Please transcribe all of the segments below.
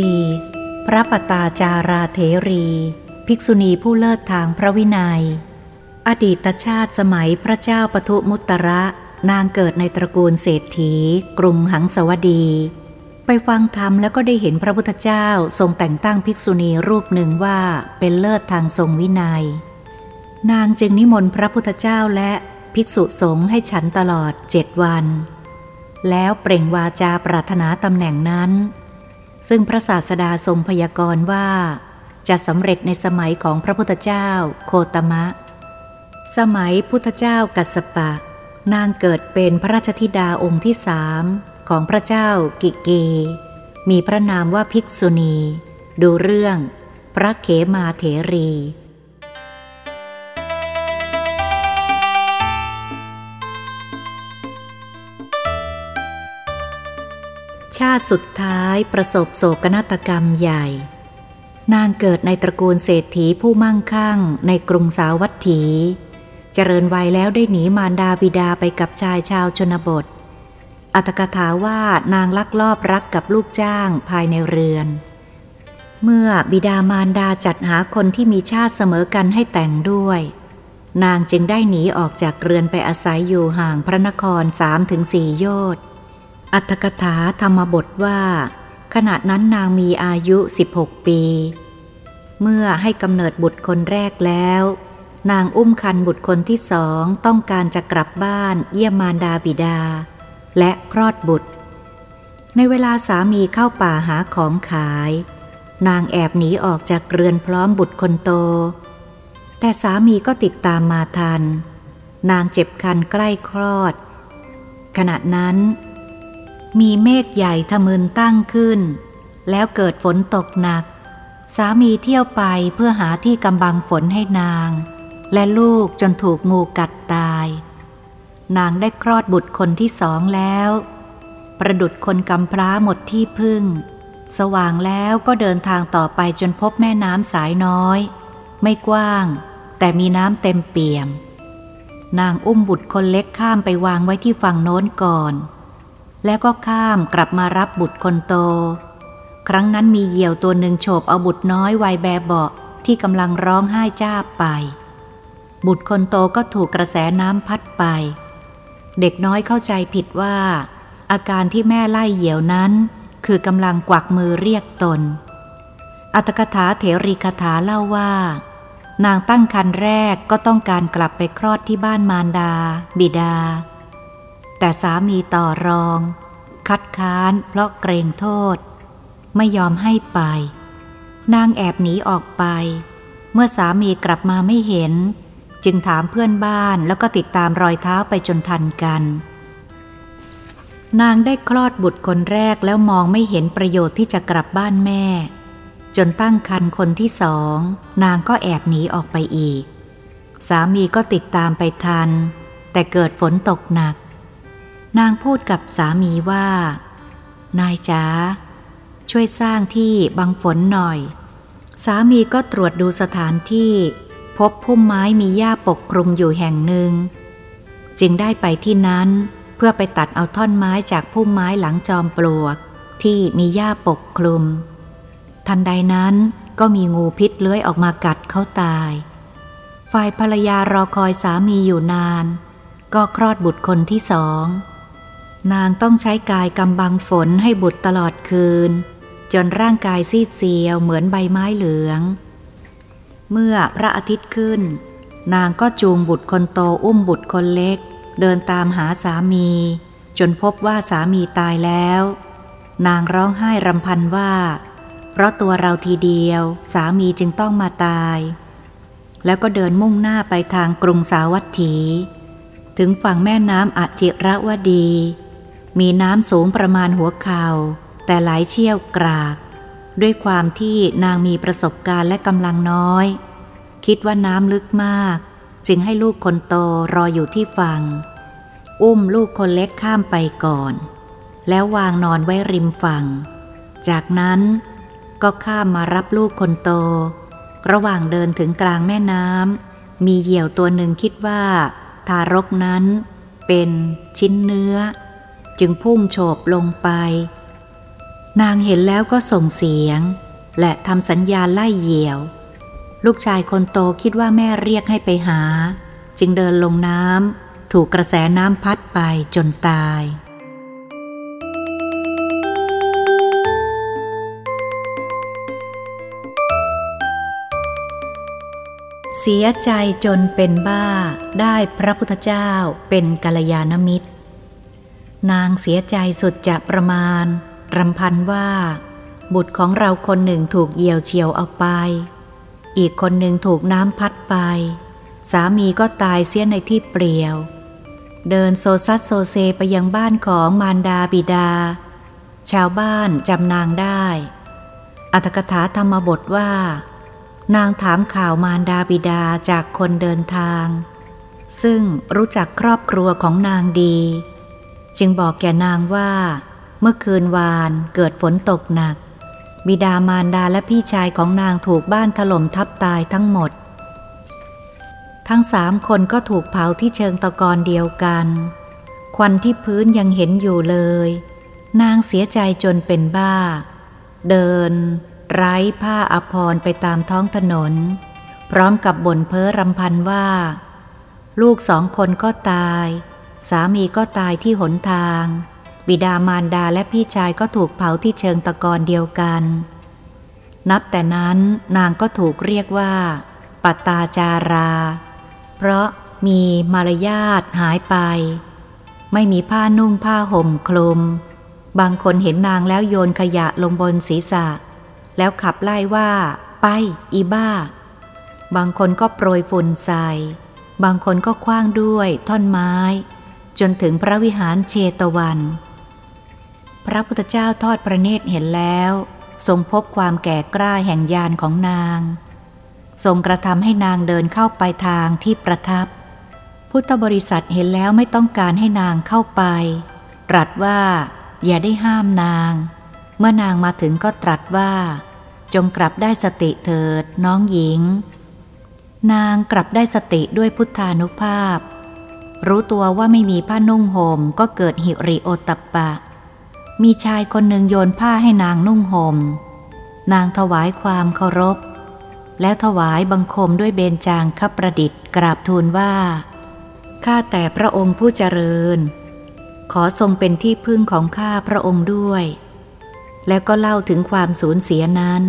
4. พระปตาจาราเทรี ภิกษุณีผู้เลิศทางพระวินัย อดีตชาติสมัยพระเจ้าปทุมุตระ นางเกิดในตระกูลเศรษฐี กรุงหังสวดี ไปฟังธรรมแล้วก็ได้เห็นพระพุทธเจ้าทรงแต่งตั้งภิกษุณีรูปหนึ่งว่าเป็นเลิศทางทรงวินัย นางจึงนิมนต์พระพุทธเจ้าและภิกษุสงฆ์ให้ฉันตลอดเจ็ดวัน แล้วเปล่งวาจาปรารถนาตำแหน่งนั้น ซึ่งพระศาสดาทรงพยากรณ์ว่า จะสำเร็จในสมัยของพระพุทธเจ้าโคตมะ สมัยพุทธเจ้ากัสปะ นางเกิดเป็นพระราชธิดาองค์ที่สามของพระเจ้ากิเก มีพระนามว่าภิกษุณี ดูเรื่อง พระเขมาเถรี ชาติสุดท้ายประสบโศกนาฏกรรมใหญ่ นางเกิดในตระกูลเศรษฐีผู้มั่งคั่งในกรุงสาวัตถี เจริญวัยแล้วได้หนีมารดาบิดาไปกับชายชาวชนบท อัตกถาว่านางลักลอบรักกับลูกจ้างภายในเรือน เมื่อบิดามารดาจัดหาคนที่มีชาติเสมอกันให้แต่งด้วย นางจึงได้หนีออกจากเรือนไปอาศัยอยู่ห่างพระนครสามถึงสี่โยชน์ อัตถกถาธรรมบทว่า ขณะนั้นนางมีอายุ 16 ปี เมื่อให้กำเนิดบุตรคนแรกแล้ว นางอุ้มคันบุตรคนที่สองต้องการจะกลับบ้านเยี่ยมมารดาบิดา และคลอดบุตร ในเวลาสามีเข้าป่าหาของขาย นางแอบหนีออกจากเรือนพร้อมบุตรคนโต แต่สามีก็ติดตามมาทัน นางเจ็บคันใกล้คลอด ขณะนั้น มีเมฆใหญ่ทะมึนตั้งขึ้น แล้วเกิดฝนตกหนัก สามีเที่ยวไปเพื่อหาที่กำบังฝนให้นาง และลูกจนถูกงูกัดตาย นางได้คลอดบุตรคนที่สองแล้ว ประดุดคนกำพร้าหมดที่พึ่ง สว่างแล้วก็เดินทางต่อไปจนพบแม่น้ำสายน้อย ไม่กว้าง แต่มีน้ำเต็มเปี่ยม นางอุ้มบุตรคนเล็กข้ามไปวางไว้ที่ฝั่งโน้นก่อน แล้วก็ข้ามกลับมารับบุตรคนโต ครั้งนั้นมีเหยี่ยวตัวหนึ่งโฉบเอาบุตรน้อยวัยแบบเบาที่กำลังร้องไห้จ้าไป บุตรคนโตก็ถูกกระแสน้ำพัดไป เด็กน้อยเข้าใจผิดว่า อาการที่แม่ไล่เหยี่ยวนั้น คือกำลังกวักมือเรียกตน อัตกถาเถรีคถาเล่าว่า นางตั้งครรภ์แรกก็ต้องการกลับไปคลอดที่บ้านมารดา บิดา แต่สามีต่อรอง คัดค้านเพราะเกรงโทษ ไม่ยอมให้ไป นางแอบหนีออกไป เมื่อสามีกลับมาไม่เห็น จึงถามเพื่อนบ้านแล้วก็ติดตามรอยเท้าไปจนทันกัน นางได้คลอดบุตรคนแรกแล้วมองไม่เห็นประโยชน์ที่จะกลับบ้านแม่ จนตั้งคันคนที่สอง นางก็แอบหนีออกไปอีก สามีก็ติดตามไปทัน แต่เกิดฝนตกหนัก นางพูดกับสามีว่า นายจ๋าช่วยสร้างที่บังฝนหน่อย สามีก็ตรวจดูสถานที่ พบพุ่มไม้มีหญ้าปกคลุมอยู่แห่งหนึ่ง จึงได้ไปที่นั้นเพื่อไปตัดเอาท่อนไม้จากพุ่มไม้หลังจอมปลวก ที่มีหญ้าปกคลุม ทันใดนั้นก็มีงูพิษเลื้อยออกมากัดเขาตาย ฝ่ายภรรยารอคอยสามีอยู่นาน ก็คลอดบุตรคนที่สอง นางต้องใช้กายกำบังฝนให้บุตรตลอดคืน จนร่างกายซีดเซียวเหมือนใบไม้เหลือง เมื่อพระอาทิตย์ขึ้น นางก็จูงบุตรคนโตอุ้มบุตรคนเล็ก เดินตามหาสามี จนพบว่าสามีตายแล้ว นางร้องไห้รำพันว่า เพราะตัวเราทีเดียวสามีจึงต้องมาตาย แล้วก็เดินมุ่งหน้าไปทางกรุงสาวัตถี ถึงฝั่งแม่น้ำอจิระวดี มีน้ำสูงประมาณหัวเข่าแต่ไหลเชี่ยวกราก ด้วยความที่นางมีประสบการณ์และกำลังน้อย คิดว่าน้ำลึกมาก จึงให้ลูกคนโตรออยู่ที่ฝั่งอุ้มลูกคนเล็กข้ามไปก่อน แล้ววางนอนไว้ริมฝั่ง จากนั้นก็ข้ามมารับลูกคนโต ระหว่างเดินถึงกลางแม่น้ำมีเหยี่ยวตัวหนึ่งคิดว่า ทารกนั้นเป็นชิ้นเนื้อ จึงพุ่งโฉบลงไป นางเห็นแล้วก็ส่งเสียง และทำสัญญาไล่เหยี่ยว ลูกชายคนโตคิดว่าแม่เรียกให้ไปหา จึงเดินลงน้ำถูกกระแสน้ำพัดไปจนตายเสียใจจนเป็นบ้าได้พระพุทธเจ้าเป็นกัลยาณมิตร นางเสียใจสุดจะประมาณ รำพันว่า บุตรของเราคนหนึ่งถูกเหยี่ยวเฉียวเอาไป อีกคนหนึ่งถูกน้ำพัดไป สามีก็ตายเสียในที่เปลี่ยว เดินโซซัสโซเซไปยังบ้านของมารดาบิดา ชาวบ้านจำนางได้ อัตถกถาธรรมบทว่า นางถามข่าวมารดาบิดาจากคนเดินทาง ซึ่งรู้จักครอบครัวของนางดี จึงบอกแก่นางว่า เมื่อคืนวานเกิดฝนตกหนัก บิดามารดาและพี่ชายของนางถูกบ้านถล่มทับตายทั้งหมด ทั้งสามคนก็ถูกเผาที่เชิงตะกอนเดียวกัน ควันที่พื้นยังเห็นอยู่เลย นางเสียใจจนเป็นบ้า เดิน ไร้ผ้าอภรรไปตามท้องถนน พร้อมกับบ่นเพ้อรำพันว่า ลูกสองคนก็ตาย สามีก็ตายที่หนทาง บิดามารดาและพี่ชายก็ถูกเผาที่เชิงตะกอนเดียวกัน นับแต่นั้นนางก็ถูกเรียกว่า ปัตตาจารา เพราะมีมารยาทหายไป ไม่มีผ้านุ่งผ้าห่มคลุม บางคนเห็นนางแล้วโยนขยะลงบนศีรษะ แล้วขับไล่ว่า ไป อีบ้า บางคนก็โปรยฝุ่นใส่ บางคนก็คว้างด้วยท่อนไม้ จนถึงพระวิหารเชตวัน พระพุทธเจ้าทอดพระเนตรเห็นแล้ว ทรงพบความแก่กล้าแห่งญาณของนาง ทรงกระทำให้นางเดินเข้าไปทางที่ประทับ พุทธบริษัทเห็นแล้วไม่ต้องการให้นางเข้าไป ตรัสว่า อย่าได้ห้ามนาง เมื่อนางมาถึงก็ตรัสว่า จงกลับได้สติเถิดน้องหญิงนางกลับได้สติด้วยพุทธานุภาพ รู้ตัวว่าไม่มีผ้านุ่งห่มก็เกิดหิริโอตปปะ มีชายคนหนึ่งโยนผ้าให้นางนุ่งหม่ม นางถวายความเคารพ แล้วถวายบังคมด้วยเบญจางคประดิษฐ์กราบทูลว่า ข้าแต่พระองค์ผู้เจริญ ขอทรงเป็นที่พึ่งของข้าพระองค์ด้วย แล้วก็เล่าถึงความสูญเสียนั้น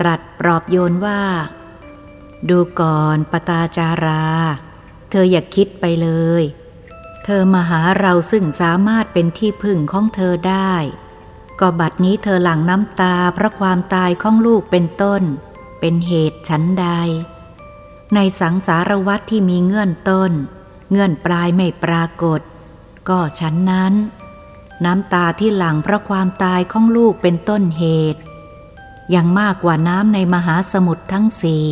ตรัสปลอบโยนว่า ดูก่อนปตาจารา เธออย่าคิดไปเลย เธอมาหาเราซึ่งสามารถเป็นที่พึ่งของเธอได้ ก็บัดนี้เธอหลั่งน้ำตาเพราะความตายของลูกเป็นต้น เป็นเหตุชั้นใด ในสังสารวัตที่มีเงื่อนต้น เงื่อนปลายไม่ปรากฏ ก็ชั้นนั้น น้ำตาที่หลั่งเพราะความตายของลูกเป็นต้นเหตุยังมากกว่าน้ำในมหาสมุทรทั้งสี่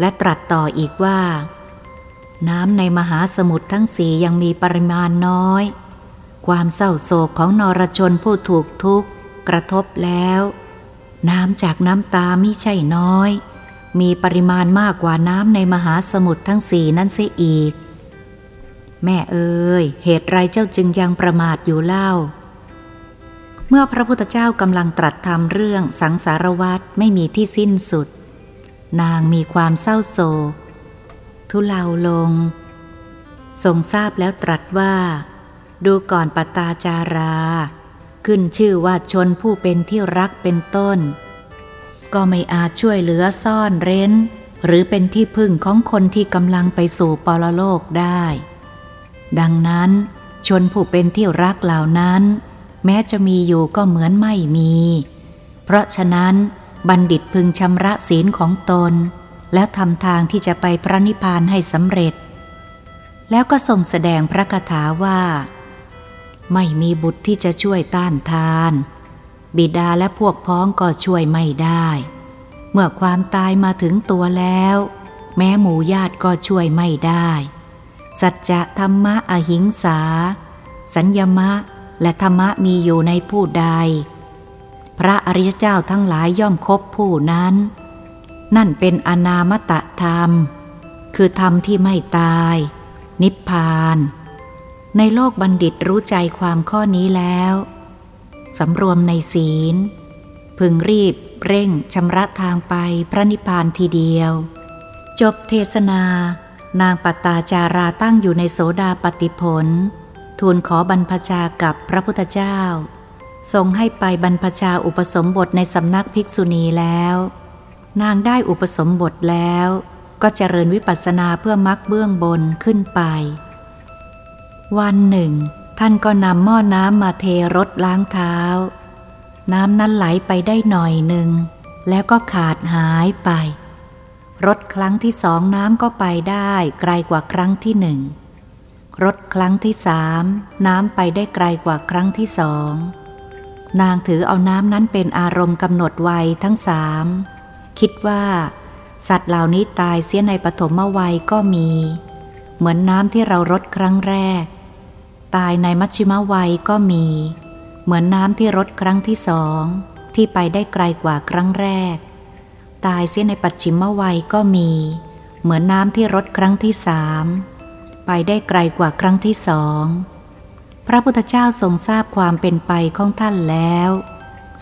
และตรัสต่ออีกว่า น้ำในมหาสมุทรทั้งสี่ยังมีปริมาณน้อย ความเศร้าโศกของนรชนผู้ถูกทุกข์กระทบแล้ว น้ำจากน้ำตาไม่ใช่น้อย มีปริมาณมากกว่าน้ำในมหาสมุทรทั้งสี่นั้นเสียอีก แม่เอ๋ยเหตุไรเจ้าจึงยังประมาทอยู่เล่า เมื่อพระพุทธเจ้ากำลังตรัสทำเรื่องสังสารวัตไม่มีที่สิ้นสุด นางมีความเศร้าโศก ทุเลาลง ทรงทราบแล้วตรัสว่า ดูก่อนปตาจารา ขึ้นชื่อว่าชนผู้เป็นที่รักเป็นต้น ก็ไม่อาจช่วยเหลือซ่อนเร้น หรือเป็นที่พึ่งของคนที่กำลังไปสู่ปรโลกได้ ดังนั้นชนผู้เป็นที่รักเหล่านั้น แม้จะมีอยู่ก็เหมือนไม่มี เพราะฉะนั้นบัณฑิตพึงชำระศีลของตน แล้วทำทางที่จะไปพระนิพพานให้สำเร็จ แล้วก็ทรงแสดงพระคาถาว่า ไม่มีบุตรที่จะช่วยต้านทาน บิดาและพวกพ้องก็ช่วยไม่ได้ เมื่อความตายมาถึงตัวแล้ว แม้หมู่ญาติก็ช่วยไม่ได้ สัจจะธรรมะอหิงสา สัญญมะและธรรมะมีอยู่ในผู้ใด พระอริยเจ้าทั้งหลายย่อมคบผู้นั้น นั่นเป็นอนามตะธรรม คือธรรมที่ไม่ตาย นิพพาน ในโลกบัณฑิตรู้ใจความข้อนี้แล้วสำรวมในศีล พึงรีบเร่งชำระทางไปพระนิพพานทีเดียว จบเทศนา นางปัตตาจาราตั้งอยู่ในโสดาปฏิผล ทูลขอบรรพชากับพระพุทธเจ้า ทรงให้ไปบรรพชาอุปสมบทในสำนักภิกษุณีแล้ว นางได้อุปสมบทแล้วก็เจริญวิปัสสนาเพื่อมักเบื้องบนขึ้นไป วันหนึ่ง ท่านก็นำหม้อน้ำมาเทรถล้างเท้า น้ำนั้นไหลไปได้หน่อยหนึ่ง แล้วก็ขาดหายไป รถครั้งที่สองน้ำก็ไปได้ไกลกว่าครั้งที่หนึ่ง รถครั้งที่สามน้ำไปได้ไกลกว่าครั้งที่สอง นางถือเอาน้ำนั้นเป็นอารมณ์กำหนดไวทั้งสาม คิดว่า สัตว์เหล่านี้ตายเสียในปฐมวัยก็มี เหมือนน้ำที่เรารดครั้งแรก ตายในมัชชิมวัยก็มี เหมือนน้ำที่รดครั้งที่สอง ที่ไปได้ไกลกว่าครั้งแรก ตายเสียในปัจฉิมวัยก็มี เหมือนน้ำที่รดครั้งที่สามไปได้ไกลกว่าครั้งที่สองพระพุทธเจ้าทรงทราบความเป็นไปของท่านแล้ว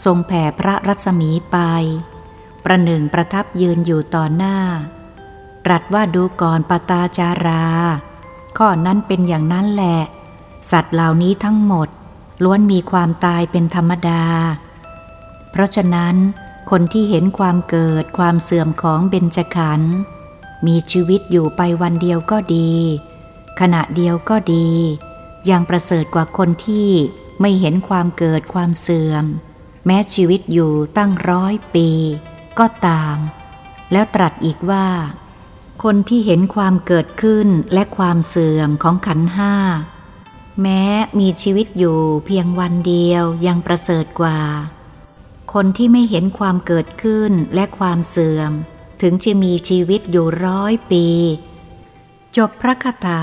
ทรงแผ่พระรัศมีไป ประหนึ่งประทับยืนอยู่ต่อหน้าตรัสว่าดูก่อนปตาจารา ข้อนั้นเป็นอย่างนั้นแหละ สัตว์เหล่านี้ทั้งหมด ล้วนมีความตายเป็นธรรมดา เพราะฉะนั้น คนที่เห็นความเกิดความเสื่อมของเบญจขันธ์มีชีวิตอยู่ไปวันเดียวก็ดี ขณะเดียวก็ดี ยังประเสริฐกว่าคนที่ไม่เห็นความเกิดความเสื่อม แม้ชีวิตอยู่ตั้งร้อยปี ก็ตาม แล้วตรัสอีกว่า คนที่เห็นความเกิดขึ้นและความเสื่อมของขันห้า แม้มีชีวิตอยู่เพียงวันเดียวยังประเสริฐกว่า คนที่ไม่เห็นความเกิดขึ้นและความเสื่อม ถึงจะมีชีวิตอยู่ร้อยปี จบพระคาถา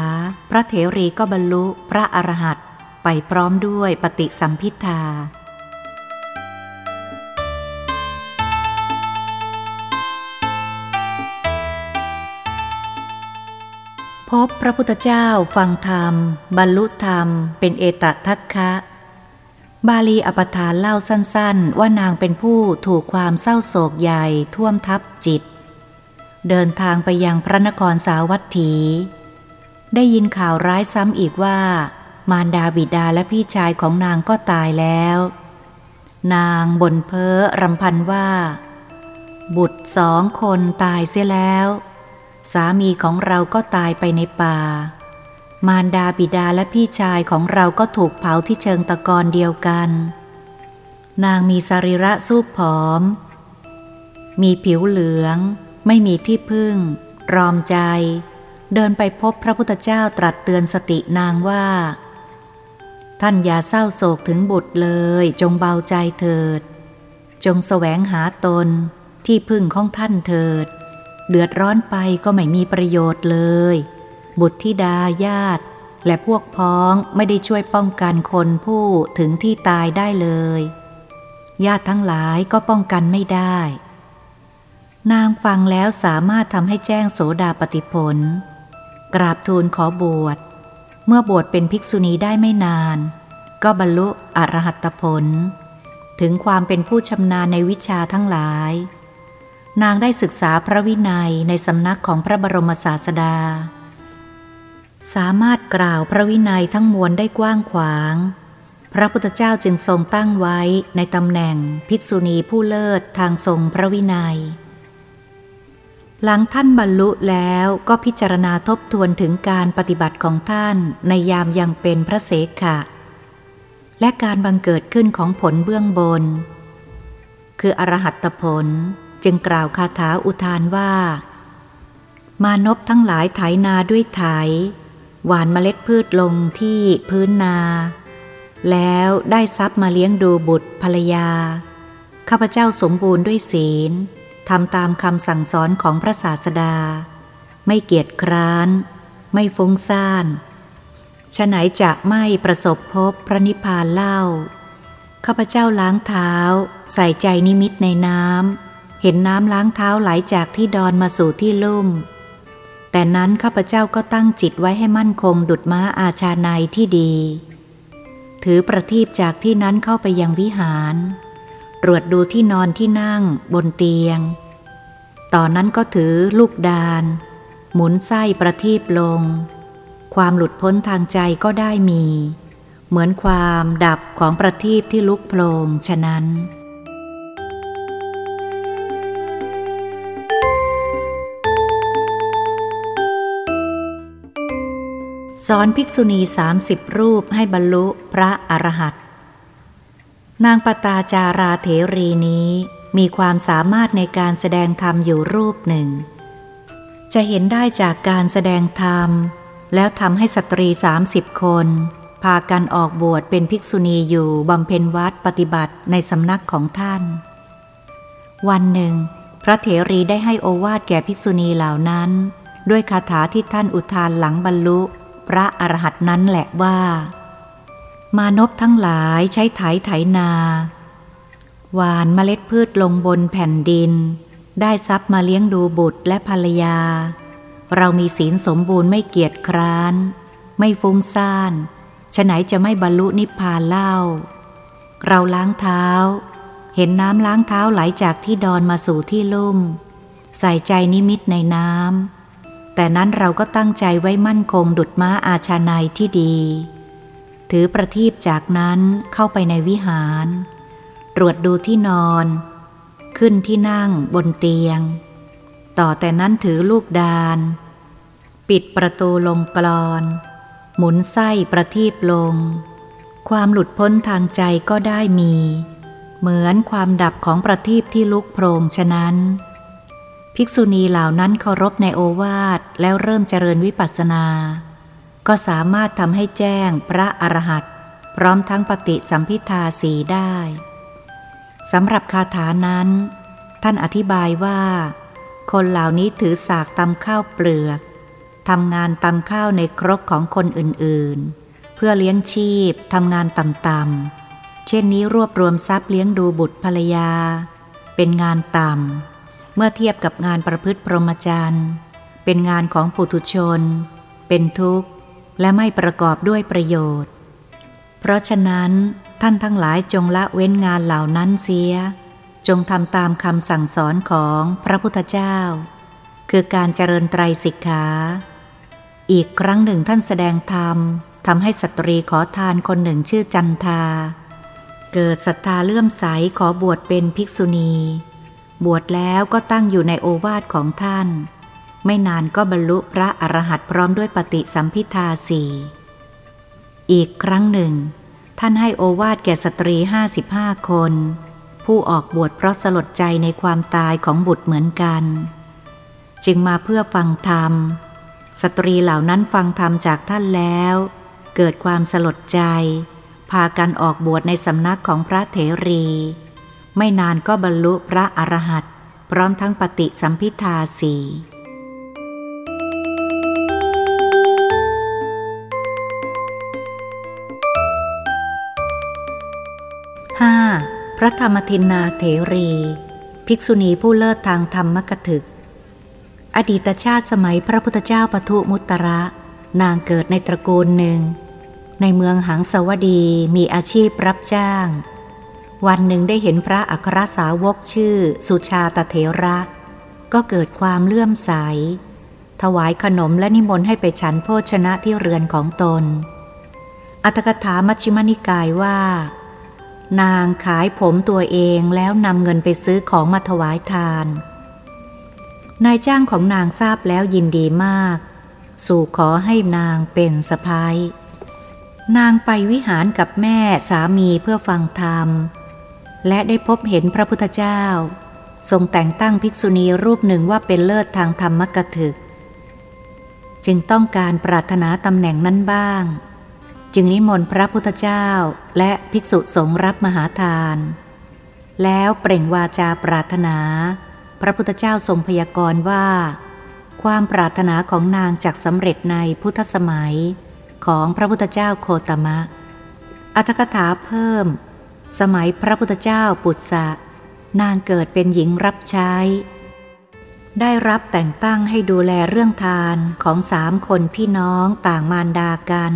พระเถรีก็บรรลุพระอรหันต์ไปพร้อมด้วยปฏิสัมพิทา พบพระพุทธเจ้าฟังธรรม บรรลุธรรม เป็นเอตทัคคะ บาลีอปทานเล่าสั้นๆ ว่านางเป็นผู้ถูกความเศร้าโศกใหญ่ท่วมทับจิต เดินทางไปยังพระนครสาวัตถี ได้ยินข่าวร้ายซ้ำอีกว่า มารดาบิดาและพี่ชายของนางก็ตายแล้ว นางบ่นเพ้อรำพันว่า บุตรสองคนตายเสียแล้ว สามีของเราก็ตายไปในป่า มารดาบิดาและพี่ชายของเราก็ถูกเผาที่เชิงตะกอนเดียวกัน นางมีสรีระสูบผอม มีผิวเหลือง ไม่มีที่พึ่ง รอมใจ เดินไปพบพระพุทธเจ้าตรัสเตือนสตินางว่า ท่านอย่าเศร้าโศกถึงบุตรเลย จงเบาใจเถิด จงแสวงหาตนที่พึ่งของท่านเถิด เดือดร้อนไปก็ไม่มีประโยชน์เลย บุตรธิดาญาติ และพวกพ้องไม่ได้ช่วยป้องกันคนผู้ถึงที่ตายได้เลย ญาติทั้งหลายก็ป้องกันไม่ได้ นางฟังแล้วสามารถทำให้แจ้งโสดาปฏิผลกราบทูลขอบวช เมื่อบวชเป็นภิกษุณีได้ไม่นาน ก็บรรลุอรหัตผล ถึงความเป็นผู้ชำนาญในวิชาทั้งหลาย นางได้ศึกษาพระวินัยในสำนักของพระบรมศาสดา สามารถกล่าวพระวินัยทั้งมวลได้กว้างขวาง พระพุทธเจ้าจึงทรงตั้งไว้ในตำแหน่งภิกษุณีผู้เลิศทางทรงพระวินัย หลังท่านบรรลุแล้วก็พิจารณาทบทวนถึงการปฏิบัติของท่านในยามยังเป็นพระเสขะ และการบังเกิดขึ้นของผลเบื้องบน คืออรหัตผล จึงกล่าวคาถาอุทานว่า มานพทั้งหลายไถนาด้วยไถ หวานเมล็ดพืชลงที่พื้นนา แล้วได้ทรัพย์มาเลี้ยงดูบุตรภรรยา ข้าพเจ้าสมบูรณ์ด้วยศีลทำตามคำสั่งสอนของพระศาสดา ไม่เกียจคร้าน ไม่ฟุ้งซ่านฉะไหนจะไม่ประสบพบพระนิพพานเล่า ข้าพเจ้าล้างเท้า ใส่ใจนิมิตในน้ำ เห็นน้ำล้างเท้าไหลจากที่ดอนมาสู่ที่ลุ่ม แต่นั้นข้าพเจ้าก็ตั้งจิตไว้ให้มั่นคงดุดม้าอาชาในที่ดี ถือประทีปจากที่นั้นเข้าไปยังวิหาร ตรวจดูที่นอนที่นั่งบนเตียงตอนนั้นก็ถือลูกดาน หมุนไส้ประทีปลง ความหลุดพ้นทางใจก็ได้มี เหมือนความดับของประทีปที่ลุกโพลงฉะนั้น สอนภิกษุณีสามสิบรูปให้บรรลุพระอรหัตนางปตาจาราเถรีนี้มีความสามารถในการแสดงธรรมอยู่รูปหนึ่ง จะเห็นได้จากการแสดงธรรม แล้วทำให้สตรีสามสิบคน พากันออกบวชเป็นภิกษุณีอยู่บำเพ็ญวัดปฏิบัติในสำนักของท่าน วันหนึ่ง พระเถรีได้ให้โอวาทแก่ภิกษุณีเหล่านั้น ด้วยคาถาที่ท่านอุทานหลังบรรลุ พระอรหันต์นั้นแหละว่า มานพทั้งหลายใช้ไถไถนา หวานเมล็ดพืชลงบนแผ่นดิน ได้ทรัพย์มาเลี้ยงดูบุตรและภรรยา เรามีศีลสมบูรณ์ไม่เกียจคร้าน ไม่ฟุ้งซ่านฉไหนจะไม่บรรลุนิพพานเล่า เราล้างเท้า เห็นน้ำล้างเท้าไหลจากที่ดอนมาสู่ที่ลุ่ม ใส่ใจนิมิตในน้ำ แต่นั้นเราก็ตั้งใจไว้มั่นคงดุดม้าอาชาในที่ดี ถือประทีปจากนั้นเข้าไปในวิหาร ตรวจดูที่นอน ขึ้นที่นั่งบนเตียง ต่อแต่นั้นถือลูกดานปิดประตูลงกรอน หมุนไส้ประทีปลง ความหลุดพ้นทางใจก็ได้มี เหมือนความดับของประทีปที่ลุกโพรงฉะนั้น ภิกษุณีเหล่านั้นเคารพในโอวาทแล้วเริ่มเจริญวิปัสสนา ก็สามารถทำให้แจ้งพระอรหันต์พร้อมทั้งปฏิสัมพิทาสีได้สำหรับคาถานั้น ท่านอธิบายว่า คนเหล่านี้ถือสากตำข้าวเปลือกทำงานตำข้าวในครกของคนอื่นๆ เพื่อเลี้ยงชีพทำงานต่ำๆเช่นนี้รวบรวมทรัพย์เลี้ยงดูบุตรภรรยา เป็นงานต่ำ เมื่อเทียบกับงานประพฤติพรหมจรรย์ เป็นงานของปุถุชน เป็นทุกข์ และไม่ประกอบด้วยประโยชน์ เพราะฉะนั้นท่านทั้งหลายจงละเว้นงานเหล่านั้นเสีย จงทำตามคำสั่งสอนของพระพุทธเจ้า คือการเจริญไตรสิกขา อีกครั้งหนึ่งท่านแสดงธรรมทำให้สตรีขอทานคนหนึ่งชื่อจันทา เกิดศรัทธาเลื่อมใสขอบวชเป็นภิกษุณี บวชแล้วก็ตั้งอยู่ในโอวาทของท่าน ไม่นานก็บรรลุพระอรหันต์พร้อมด้วยปฏิสัมพิทาสีอีกครั้งหนึ่ง ท่านให้โอวาทแก่สตรีห้าสิบห้าคน ผู้ออกบวชเพราะสลดใจในความตายของบุตรเหมือนกัน จึงมาเพื่อฟังธรรม สตรีเหล่านั้นฟังธรรมจากท่านแล้ว เกิดความสลดใจ พากันออกบวชในสำนักของพระเถรี ไม่นานก็บรรลุพระอรหันต์พร้อมทั้งปฏิสัมพิทาสีห้าพระธรรมทินนาเถรี ภิกษุณีผู้เลิศทางธรรมกถึก อดีตชาติสมัยพระพุทธเจ้าปทุมุตระ นางเกิดในตระกูลหนึ่ง ในเมืองหังสวดีมีอาชีพรับจ้าง วันหนึ่งได้เห็นพระอัครสาวกชื่อสุชาตเถระ ก็เกิดความเลื่อมใส ถวายขนมและนิมนต์ให้ไปฉันโภชนะที่เรือนของตน อัตถกถามัชฌิมนิกายว่า นางขายผมตัวเองแล้วนำเงินไปซื้อของมาถวายทาน นายจ้างของนางทราบแล้วยินดีมาก สู่ขอให้นางเป็นสะพ้ายนางไปวิหารกับแม่สามีเพื่อฟังธรรม และได้พบเห็นพระพุทธเจ้า ทรงแต่งตั้งภิกษุณีรูปหนึ่งว่าเป็นเลิศทางธรรมกถึก จึงต้องการปรารถนาตำแหน่งนั้นบ้าง จึงนิมนต์พระพุทธเจ้าและภิกษุสงฆ์รับมหาทาน แล้วเปล่งวาจาปรารถนา พระพุทธเจ้าทรงพยากรณ์ว่า ความปรารถนาของนางจากสำเร็จในพุทธสมัยของพระพุทธเจ้าโคตมะ อัตถกถาเพิ่ม สมัยพระพุทธเจ้าปุตสะนางเกิดเป็นหญิงรับใช้ ได้รับแต่งตั้งให้ดูแลเรื่องทานของสามคนพี่น้องต่างมารดากัน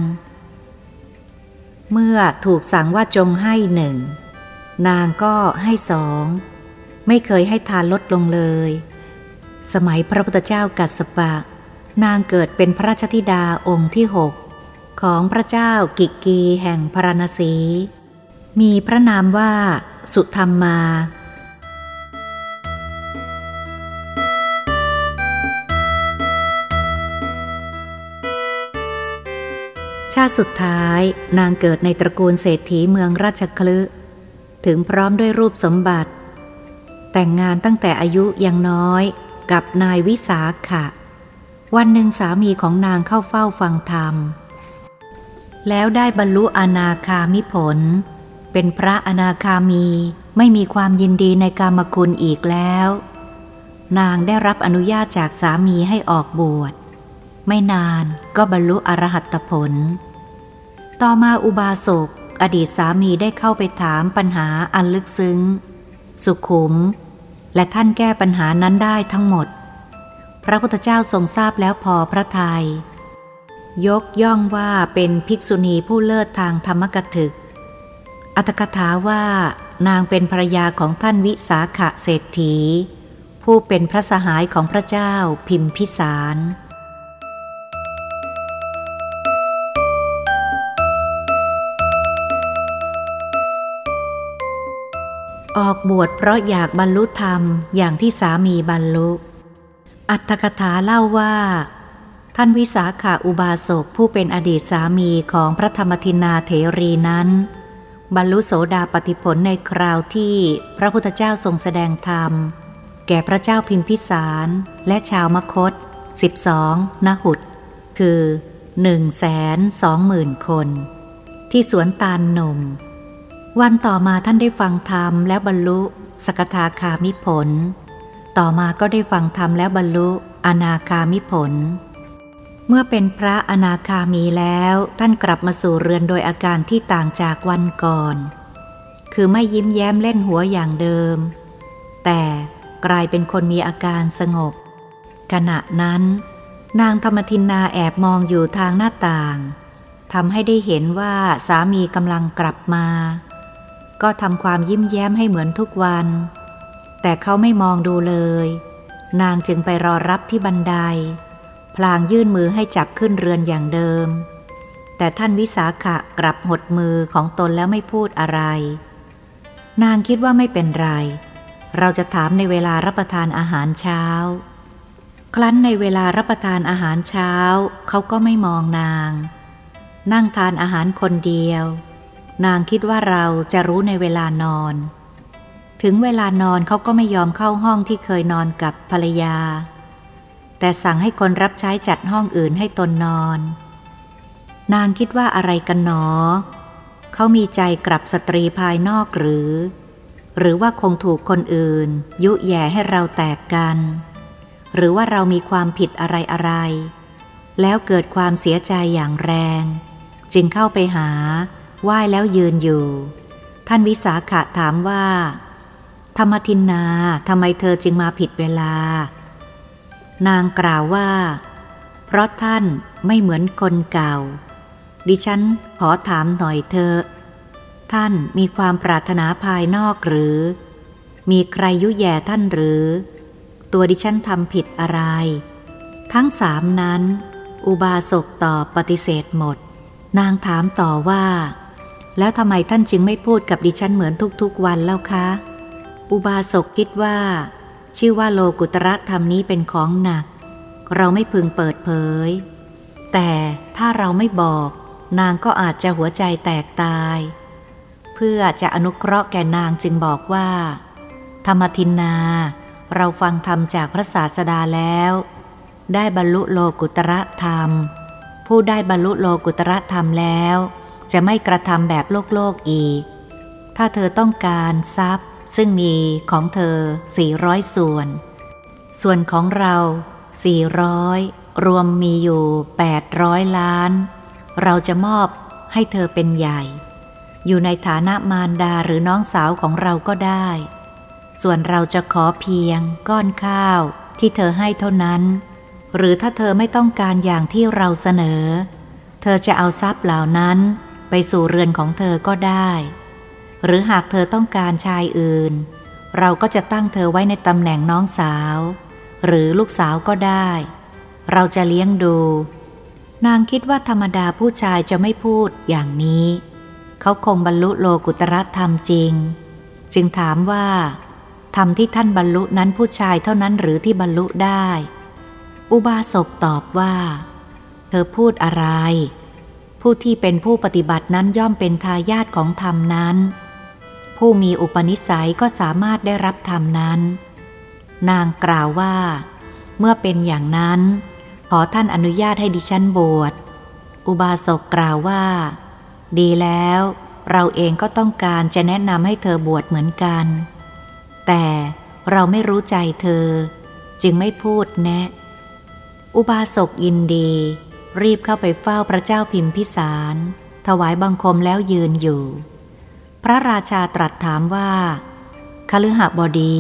เมื่อถูกสั่งว่าจงให้หนึ่ง นางก็ให้สอง ไม่เคยให้ทานลดลงเลย สมัยพระพุทธเจ้ากัสสปะ นางเกิดเป็นพระราชธิดาองค์ที่หกของพระเจ้ากิกกีแห่งพราณสี มีพระนามว่า สุธรรมมา ชาติสุดท้ายนางเกิดในตระกูลเศรษฐีเมืองราชคลึถึงพร้อมด้วยรูปสมบัติ แต่งงานตั้งแต่อายุยังน้อยกับนายวิสาขะ วันหนึ่งสามีของนางเข้าเฝ้าฟังธรรม แล้วได้บรรลุอนาคามิผล เป็นพระอนาคามีไม่มีความยินดีในกามคุณอีกแล้ว นางได้รับอนุญาตจากสามีให้ออกบวช ไม่นานก็บรรลุอรหัตผล ต่อมาอุบาสกอดีตสามีได้เข้าไปถามปัญหาอันลึกซึ้ง สุขุม และท่านแก้ปัญหานั้นได้ทั้งหมด พระพุทธเจ้าทรงทราบแล้วพอพระทยัยยกย่องว่าเป็นภิกษุณีผู้เลิศทางธรรมกถึก อัตกถาว่านางเป็นภรรยาของท่านวิสาขะเศรษฐี ผู้เป็นพระสหายของพระเจ้าพิมพิสาร ออกบวชเพราะอยากบรรลุธรรมอย่างที่สามีบรรลุ อัตถกถาเล่าว่า ท่านวิสาขาอุบาสกผู้เป็นอดีตสามีของพระธรรมทินาเถรีนั้น บรรลุโสดาปติผลในคราวที่พระพุทธเจ้าทรงแสดงธรรม แก่พระเจ้าพิมพิสารและชาวมคต 12นหุดคือ 1 2 0 0 0 0 คน ที่สวนตาลนม วันต่อมาท่านได้ฟังธรรมแล้วบรรลุสกทาคามิผล ต่อมาก็ได้ฟังธรรมแล้วบรรลุอนาคามิผล เมื่อเป็นพระอนาคามีแล้วท่านกลับมาสู่เรือนโดยอาการที่ต่างจากวันก่อน คือไม่ยิ้มแย้มเล่นหัวอย่างเดิม แต่กลายเป็นคนมีอาการสงบ ขณะนั้น นางธรรมทินนาแอบมองอยู่ทางหน้าต่างทำให้ได้เห็นว่าสามีกำลังกลับมา ก็ทำความยิ้มแย้มให้เหมือนทุกวัน แต่เขาไม่มองดูเลย นางจึงไปรอรับที่บันได พลางยื่นมือให้จับขึ้นเรือนอย่างเดิม แต่ท่านวิสาขะกลับหดมือของตนแล้วไม่พูดอะไร นางคิดว่าไม่เป็นไร เราจะถามในเวลารับประทานอาหารเช้า ครั้นในเวลารับประทานอาหารเช้า เขาก็ไม่มองนาง นั่งทานอาหารคนเดียว นางคิดว่าเราจะรู้ในเวลานอน ถึงเวลานอนเขาก็ไม่ยอมเข้าห้องที่เคยนอนกับภรรยา แต่สั่งให้คนรับใช้จัดห้องอื่นให้ตนนอน นางคิดว่าอะไรกันหนอ เขามีใจกลับสตรีภายนอกหรือ หรือว่าคงถูกคนอื่น ยุแย่ให้เราแตกกัน หรือว่าเรามีความผิดอะไรอะไร แล้วเกิดความเสียใจอย่างแรง จึงเข้าไปหาไหว้แล้วยืนอยู่ ท่านวิสาขะถามว่า ธรรมทินนาทำไมเธอจึงมาผิดเวลา นางกล่าวว่า เพราะท่านไม่เหมือนคนเก่า ดิฉันขอถามหน่อยเธอท่านมีความปรารถนาภายนอกหรือ มีใครยุแย่ท่านหรือ ตัวดิฉันทำผิดอะไร ทั้งสามนั้น อุบาสกตอบปฏิเสธหมด นางถามต่อว่า แล้วทำไมท่านจึงไม่พูดกับดิฉันเหมือนทุกๆวันแล้วคะ อุบาสกคิดว่า ชื่อว่าโลกุตระธรรมนี้เป็นของหนัก เราไม่พึงเปิดเผย แต่ถ้าเราไม่บอกนางก็อาจจะหัวใจแตกตาย เพื่อจะอนุเคราะห์แก่นางจึงบอกว่า ธรรมทินนา เราฟังธรรมจากพระศาสดาแล้ว ได้บรรลุโลกุตระธรรม ผู้ได้บรรลุโลกุตระธรรมแล้ว จะไม่กระทำแบบโลกโลกอีก ถ้าเธอต้องการทรัพย์ ซึ่งมีของเธอ 400 ส่วน ส่วนของเรา 400 รวมมีอยู่ 800 ล้าน เราจะมอบให้เธอเป็นใหญ่ อยู่ในฐานะมารดาหรือน้องสาวของเราก็ได้ ส่วนเราจะขอเพียงก้อนข้าวที่เธอให้เท่านั้น หรือถ้าเธอไม่ต้องการอย่างที่เราเสนอ เธอจะเอาทรัพย์เหล่านั้นไปสู่เรือนของเธอก็ได้ หรือหากเธอต้องการชายอื่น เราก็จะตั้งเธอไว้ในตำแหน่งน้องสาว หรือลูกสาวก็ได้ เราจะเลี้ยงดู นางคิดว่าธรรมดาผู้ชายจะไม่พูดอย่างนี้ เขาคงบรรลุโลกุตระธรรมจริง จึงถามว่าธรรมที่ท่านบรรลุนั้นผู้ชายเท่านั้นหรือที่บรรลุได้ อุบาสกตอบว่า เธอพูดอะไรผู้ที่เป็นผู้ปฏิบัตินั้นย่อมเป็นทายาทของธรรมนั้น ผู้มีอุปนิสัยก็สามารถได้รับธรรมนั้น นางกล่าวว่า เมื่อเป็นอย่างนั้น ขอท่านอนุญาตให้ดิฉันบวช อุบาสกกล่าวว่า ดีแล้ว เราเองก็ต้องการจะแนะนำให้เธอบวชเหมือนกัน แต่เราไม่รู้ใจเธอ จึงไม่พูดแนะ อุบาสกยินดี รีบเข้าไปเฝ้าพระเจ้าพิมพิสาร ถวายบังคมแล้วยืนอยู่ พระราชาตรัสถามว่าคฤหบดี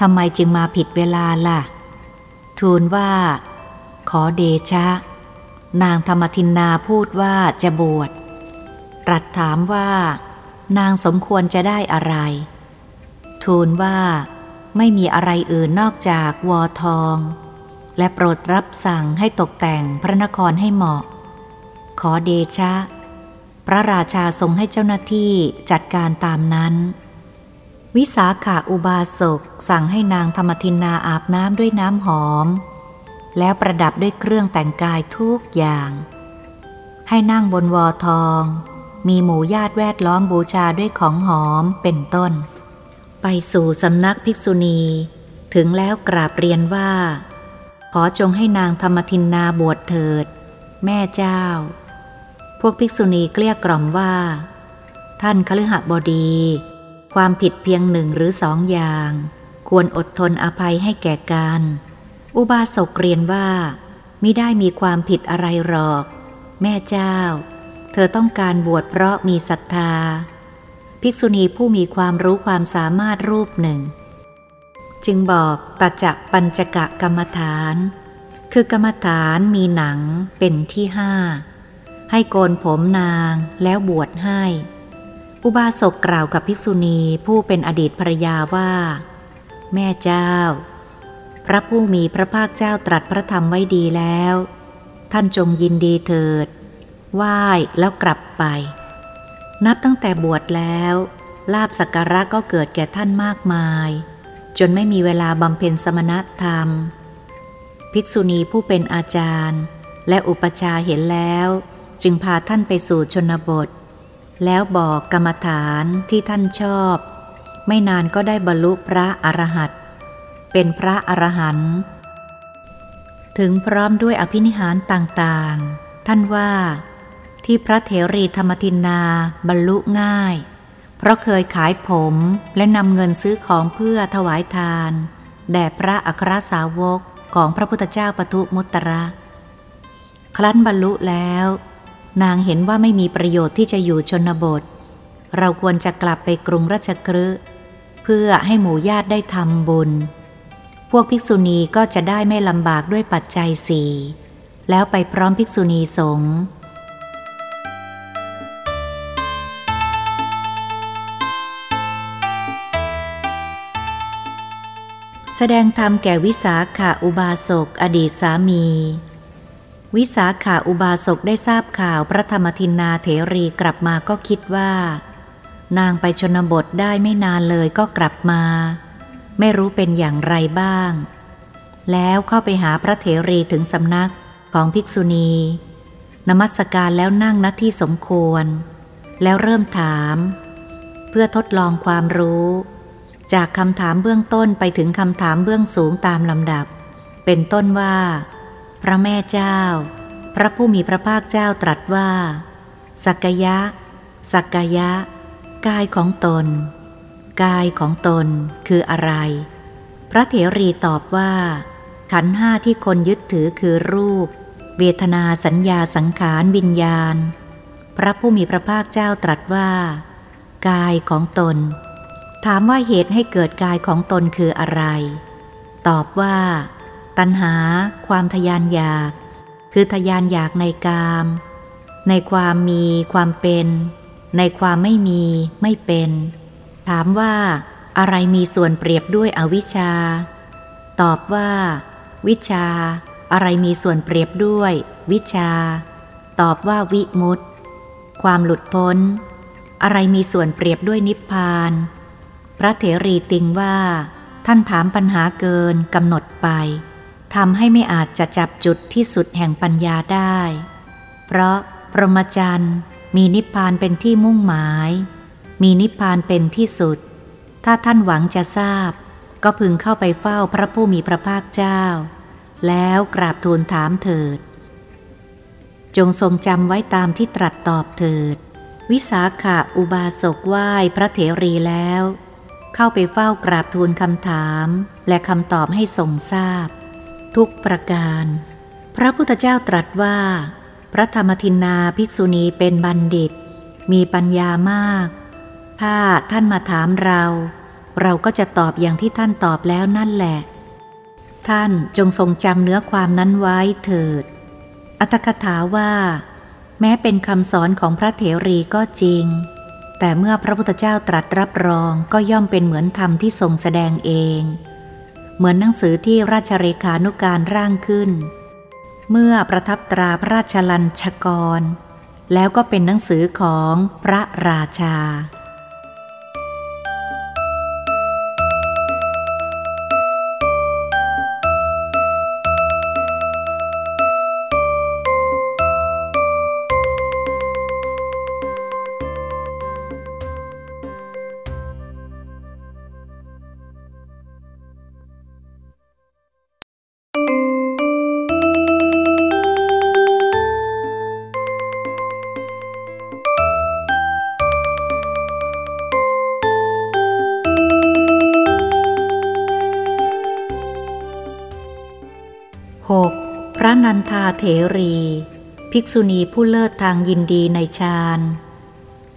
ทำไมจึงมาผิดเวลาล่ะ ทูลว่า ขอเดชะ นางธรรมทินนาพูดว่าจะบวชตรัสถามว่า นางสมควรจะได้อะไร ทูลว่า ไม่มีอะไรอื่นนอกจากวอทอง และโปรดรับสั่งให้ตกแต่งพระนครให้เหมาะ ขอเดชะ พระราชาทรงให้เจ้าหน้าที่จัดการตามนั้น วิสาขาอุบาสกสั่งให้นางธรรมทินนาอาบน้ำด้วยน้ำหอม แล้วประดับด้วยเครื่องแต่งกายทุกอย่าง ให้นั่งบนวอทอง มีหมู่ญาติแวดล้อมบูชาด้วยของหอมเป็นต้น ไปสู่สำนักภิกษุณี ถึงแล้วกราบเรียนว่า ขอจงให้นางธรรมทินนาบวชเถิด แม่เจ้า วกภิกษุณีเกลี้ยกล่อมว่า ท่านคฤหบดี ความผิดเพียงหนึ่งหรือสองอย่าง ควรอดทนอภัยให้แก่กัน อุบาสกเรียนว่ามิได้มีความผิดอะไรหรอก แม่เจ้า เธอต้องการบวชเพราะมีศรัทธา ภิกษุณีผู้มีความรู้ความสามารถรูปหนึ่ง จึงบอกตัจักปัญจกะกรรมฐาน คือกรรมฐานมีหนังเป็นที่ห้า ให้โกนผมนางแล้วบวชให้ อุบาสกกล่าวกับภิกษุณีผู้เป็นอดีตภรยาว่า แม่เจ้า พระผู้มีพระภาคเจ้าตรัสพระธรรมไว้ดีแล้ว ท่านจงยินดีเถิดไหว้แล้วกลับไป นับตั้งแต่บวชแล้วลาบสักการะก็เกิดแก่ท่านมากมาย จนไม่มีเวลาบำเพ็ญสมณธรรม ภิกษุณีผู้เป็นอาจารย์ และอุปชาเห็นแล้ว จึงพาท่านไปสู่ชนบท แล้วบอกกรรมฐานที่ท่านชอบ ไม่นานก็ได้บรรลุพระอรหันต์เป็นพระอรหันต์ถึงพร้อมด้วยอภินิหารต่างๆ ท่านว่า ที่พระเถรีธรรมทินนาบรรลุง่าย เพราะเคยขายผมและนำเงินซื้อของเพื่อถวายทาน แด่พระอัครสาวกของพระพุทธเจ้าปทุมุตระ ครั้นบรรลุแล้ว นางเห็นว่าไม่มีประโยชน์ที่จะอยู่ชนบท เราควรจะกลับไปกรุงราชกฤห์เพื่อให้หมู่ญาติได้ทำบุญ พวกภิกษุณีก็จะได้ไม่ลำบากด้วยปัจจัยสี่แล้วไปพร้อมภิกษุณีสงฆ์แสดงธรรมแก่วิสาขาอุบาสกอดีตสามี วิสาขาอุบาสกได้ทราบข่าวพระธรรมทินนาเถรีกลับมาก็คิดว่า นางไปชนบทได้ไม่นานเลยก็กลับมา ไม่รู้เป็นอย่างไรบ้าง แล้วเข้าไปหาพระเถรีถึงสำนักของภิกษุณี นมัสการแล้วนั่งณที่สมควร แล้วเริ่มถาม เพื่อทดลองความรู้ จากคำถามเบื้องต้นไปถึงคำถามเบื้องสูงตามลำดับ เป็นต้นว่า พระแม่เจ้า พระผู้มีพระภาคเจ้าตรัสว่า สักยะ สักยะ กายของตน กายของตนคืออะไร พระเถรีตอบว่า ขันห้าที่คนยึดถือคือรูป เวทนาสัญญาสังขารวิญญาณ พระผู้มีพระภาคเจ้าตรัสว่า กายของตน ถามว่าเหตุให้เกิดกายของตนคืออะไร ตอบว่า ตัณหา ความทยานอยาก คือทยานอยากในกาม ในความมีความเป็น ในความไม่มีไม่เป็น ถามว่าอะไรมีส่วนเปรียบด้วยอวิชชา ตอบว่า วิชา อะไรมีส่วนเปรียบด้วย วิชา ตอบว่าวิมุตตความหลุดพ้น อะไรมีส่วนเปรียบด้วยนิพพาน พระเถรีติงว่า ท่านถามปัญหาเกินกำหนดไป ทำให้ไม่อาจจะจับจุดที่สุดแห่งปัญญาได้ เพราะพรหมจรรย์มีนิพพานเป็นที่มุ่งหมาย มีนิพพานเป็นที่สุด ถ้าท่านหวังจะทราบ ก็พึงเข้าไปเฝ้าพระผู้มีพระภาคเจ้า แล้วกราบทูลถามเถิด จงทรงจำไว้ตามที่ตรัสตอบเถิด วิสาขะอุบาสกไหว้พระเถรีแล้ว เข้าไปเฝ้ากราบทูลคำถาม และคำตอบให้ทรงทราบ ทุกประการ พระพุทธเจ้าตรัสว่า พระธรรมทินนาภิกษุณีเป็นบัณฑิต มีปัญญามาก ถ้าท่านมาถามเรา เราก็จะตอบอย่างที่ท่านตอบแล้วนั่นแหละ ท่านจงทรงจำเนื้อความนั้นไว้เถิด อัตถกถาว่า แม้เป็นคำสอนของพระเถรีก็จริง แต่เมื่อพระพุทธเจ้าตรัสรับรองก็ย่อมเป็นเหมือนธรรมที่ทรงแสดงเอง เหมือนหนังสือที่ราชเลขานุการร่างขึ้น เมื่อประทับตราพระราชลัญชกร แล้วก็เป็นหนังสือของพระราชา 6. พระนันทาเถรี ภิกษุณีผู้เลิศทางยินดีในฌาน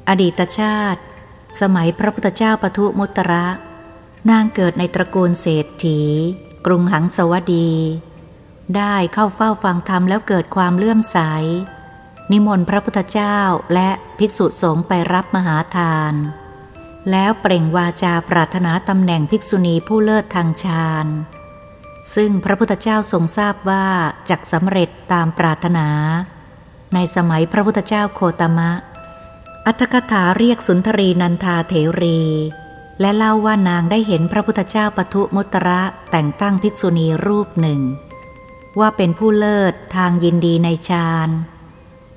อดีตชาติ สมัยพระพุทธเจ้าปทุมุตระ นางเกิดในตระกูลเศรษฐี กรุงหังสวดี ได้เข้าเฝ้าฟังธรรมแล้วเกิดความเลื่อมใส นิมนต์พระพุทธเจ้าและภิกษุสงฆ์ไปรับมหาทาน แล้วเปล่งวาจาปรารถนาตำแหน่งภิกษุณีผู้เลิศทางฌาน ซึ่งพระพุทธเจ้าทรงทราบว่าจักสำเร็จตามปรารถนา ในสมัยพระพุทธเจ้าโคตมะ อัตถกถาเรียกสุนทรีนันทาเถรี และเล่าว่านางได้เห็นพระพุทธเจ้าปทุมุตระแต่งตั้งภิกษุณีรูปหนึ่ง ว่าเป็นผู้เลิศทางยินดีในฌาน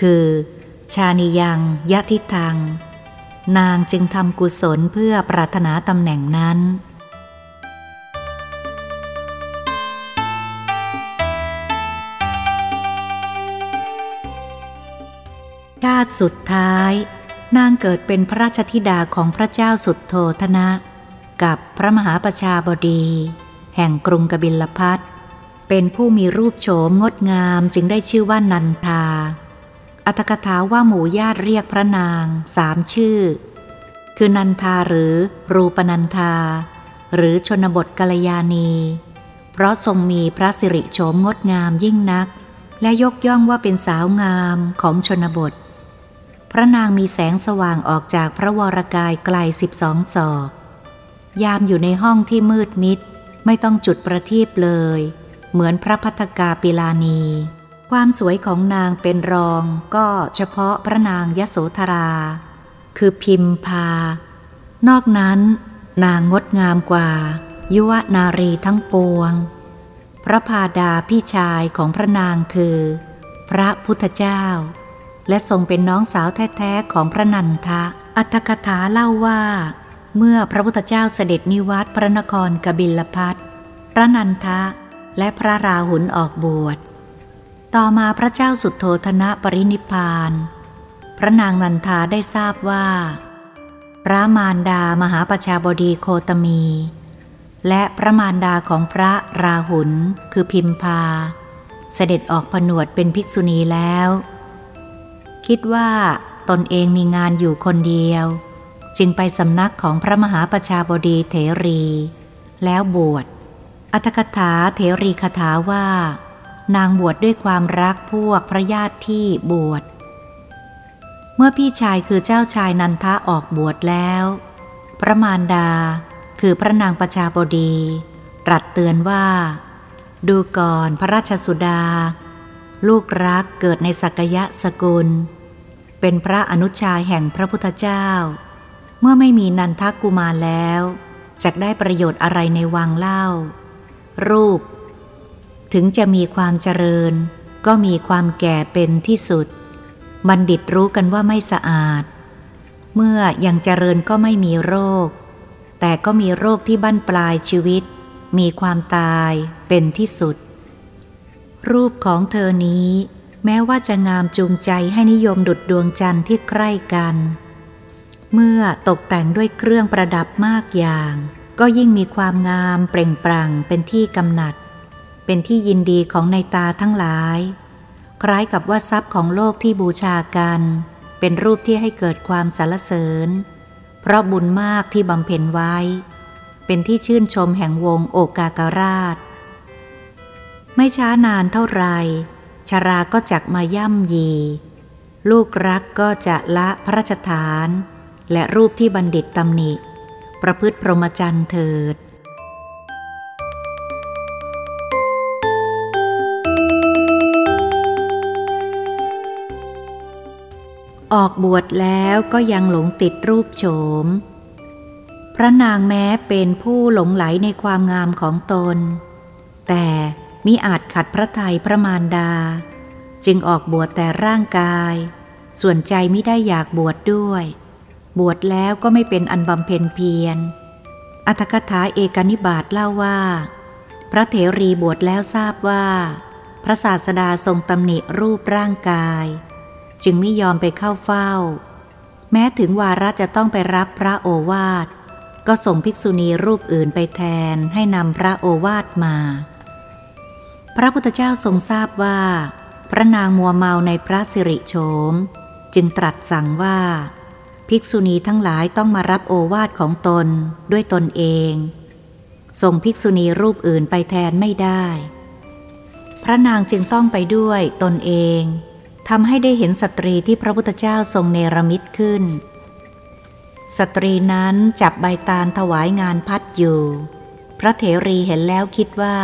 คือ ชานิยังยะทิทัง นางจึงทำกุศลเพื่อปรารถนาตำแหน่งนั้นาติสุดท้าย นางเกิดเป็นพระราชธิดาของพระเจ้าสุดโทธนะ กับพระมหาประชาบดี แห่งกรุงกบิลพัทเป็นผู้มีรูปโฉมงดงามจึงได้ชื่อว่านันทา อัตกถาว่าหมู่ญาติเรียกพระนางสามชื่อ คือนันทาหรือรูปนันทา หรือชนบทกัลยาณี เพราะทรงมีพระสิริโฉมงดงามยิ่งนัก และยกย่องว่าเป็นสาวงามของชนบท พระนางมีแสงสว่างออกจากพระวรกายไกลสิบสองศอก ยามอยู่ในห้องที่มืดมิด ไม่ต้องจุดประทีปเลย เหมือนพระพัฒกาปิลานี ความสวยของนางเป็นรองก็เฉพาะพระนางยโสธรา คือพิมพา นอกนั้น นางงดงามกว่า ยุวนารีทั้งปวง พระพาดาพี่ชายของพระนางคือ พระพุทธเจ้า และทรงเป็นน้องสาวแท้ๆของพระนันทะ อัตถกถาเล่าว่า เมื่อพระพุทธเจ้าเสด็จนิวัตพระนครกบิลพัทพระนันทะและพระราหุลออกบวช ต่อมาพระเจ้าสุดโทธนะปรินิพาน พระนางนันทาได้ทราบว่า พระมารดามหาประชาบดีโคตมี และพระมารดาของพระราหุลคือพิมพา เสด็จออกผนวดเป็นภิกษุณีแล้ว คิดว่าตนเองมีงานอยู่คนเดียว จึงไปสำนักของพระมหาประชาบดีเถรี แล้วบวช อัตถกถาเถรีคาถาว่า นางบวชดด้วยความรักพวกพระญาติที่บวช เมื่อพี่ชายคือเจ้าชายนันทะออกบวชแล้ว พระมารดาคือพระนางประชาบดี ตรัสเตือนว่า ดูก่อนพระราชสุดา ลูกรักเกิดในสักยะสกุล เป็นพระอนุชาแห่งพระพุทธเจ้า เมื่อไม่มีนันทกุมารแล้วจะได้ประโยชน์อะไรในวังเล่า รูป ถึงจะมีความเจริญ ก็มีความแก่เป็นที่สุด บัณฑิตรู้กันว่าไม่สะอาด เมื่อยังเจริญก็ไม่มีโรค แต่ก็มีโรคที่บั้นปลายชีวิต มีความตายเป็นที่สุด รูปของเธอนี้ แม้ว่าจะงามจูงใจให้นิยมดุดดวงจันทร์ที่ใกล้กัน เมื่อตกแต่งด้วยเครื่องประดับมากอย่าง ก็ยิ่งมีความงามเปล่งปลั่งเป็นที่กำหนัด เป็นที่ยินดีของในตาทั้งหลาย คล้ายกับว่าทรัพย์ของโลกที่บูชากัน เป็นรูปที่ให้เกิดความสรรเสริญ เพราะบุญมากที่บำเพ็ญไว้ เป็นที่ชื่นชมแห่งวงโอกาการาช ไม่ช้านานเท่าไรชาราก็จักมาย่ำยี ลูกรักก็จะละพระราชฐาน และรูปที่บัณฑิตตำหนิ ประพฤติพรหมจรรย์เถิดออกบวชแล้วก็ยังหลงติดรูปโฉม พระนางแม้เป็นผู้หลงไหลในความงามของตน แต่ มิอาจขัดพระทัยพระมารดา จึงออกบวชแต่ร่างกาย ส่วนใจไม่ได้อยากบวชดด้วย บวชแล้วก็ไม่เป็นอันบำเพ็ญเพียร อัตถกถาเอกนิบาตเล่าว่า พระเถรีบวชแล้วทราบว่า พระศาสดาทรงตำหนิรูปร่างกาย จึงไม่ยอมไปเข้าเฝ้า แม้ถึงวาระจะต้องไปรับพระโอวาทก็ส่งภิกษุณีรูปอื่นไปแทนให้นำพระโอวาทมา พระพุทธเจ้าทรงทราบว่า พระนางมัวเมาในพระสิริโฉม จึงตรัสสั่งว่า ภิกษุณีทั้งหลายต้องมารับโอวาทของตนด้วยตนเอง ส่งภิกษุณีรูปอื่นไปแทนไม่ได้ พระนางจึงต้องไปด้วยตนเองทำให้ได้เห็นสตรีที่พระพุทธเจ้าทรงเนรมิตขึ้น สตรีนั้นจับใบตาลถวายงานพัดอยู่ พระเถรีเห็นแล้วคิดว่า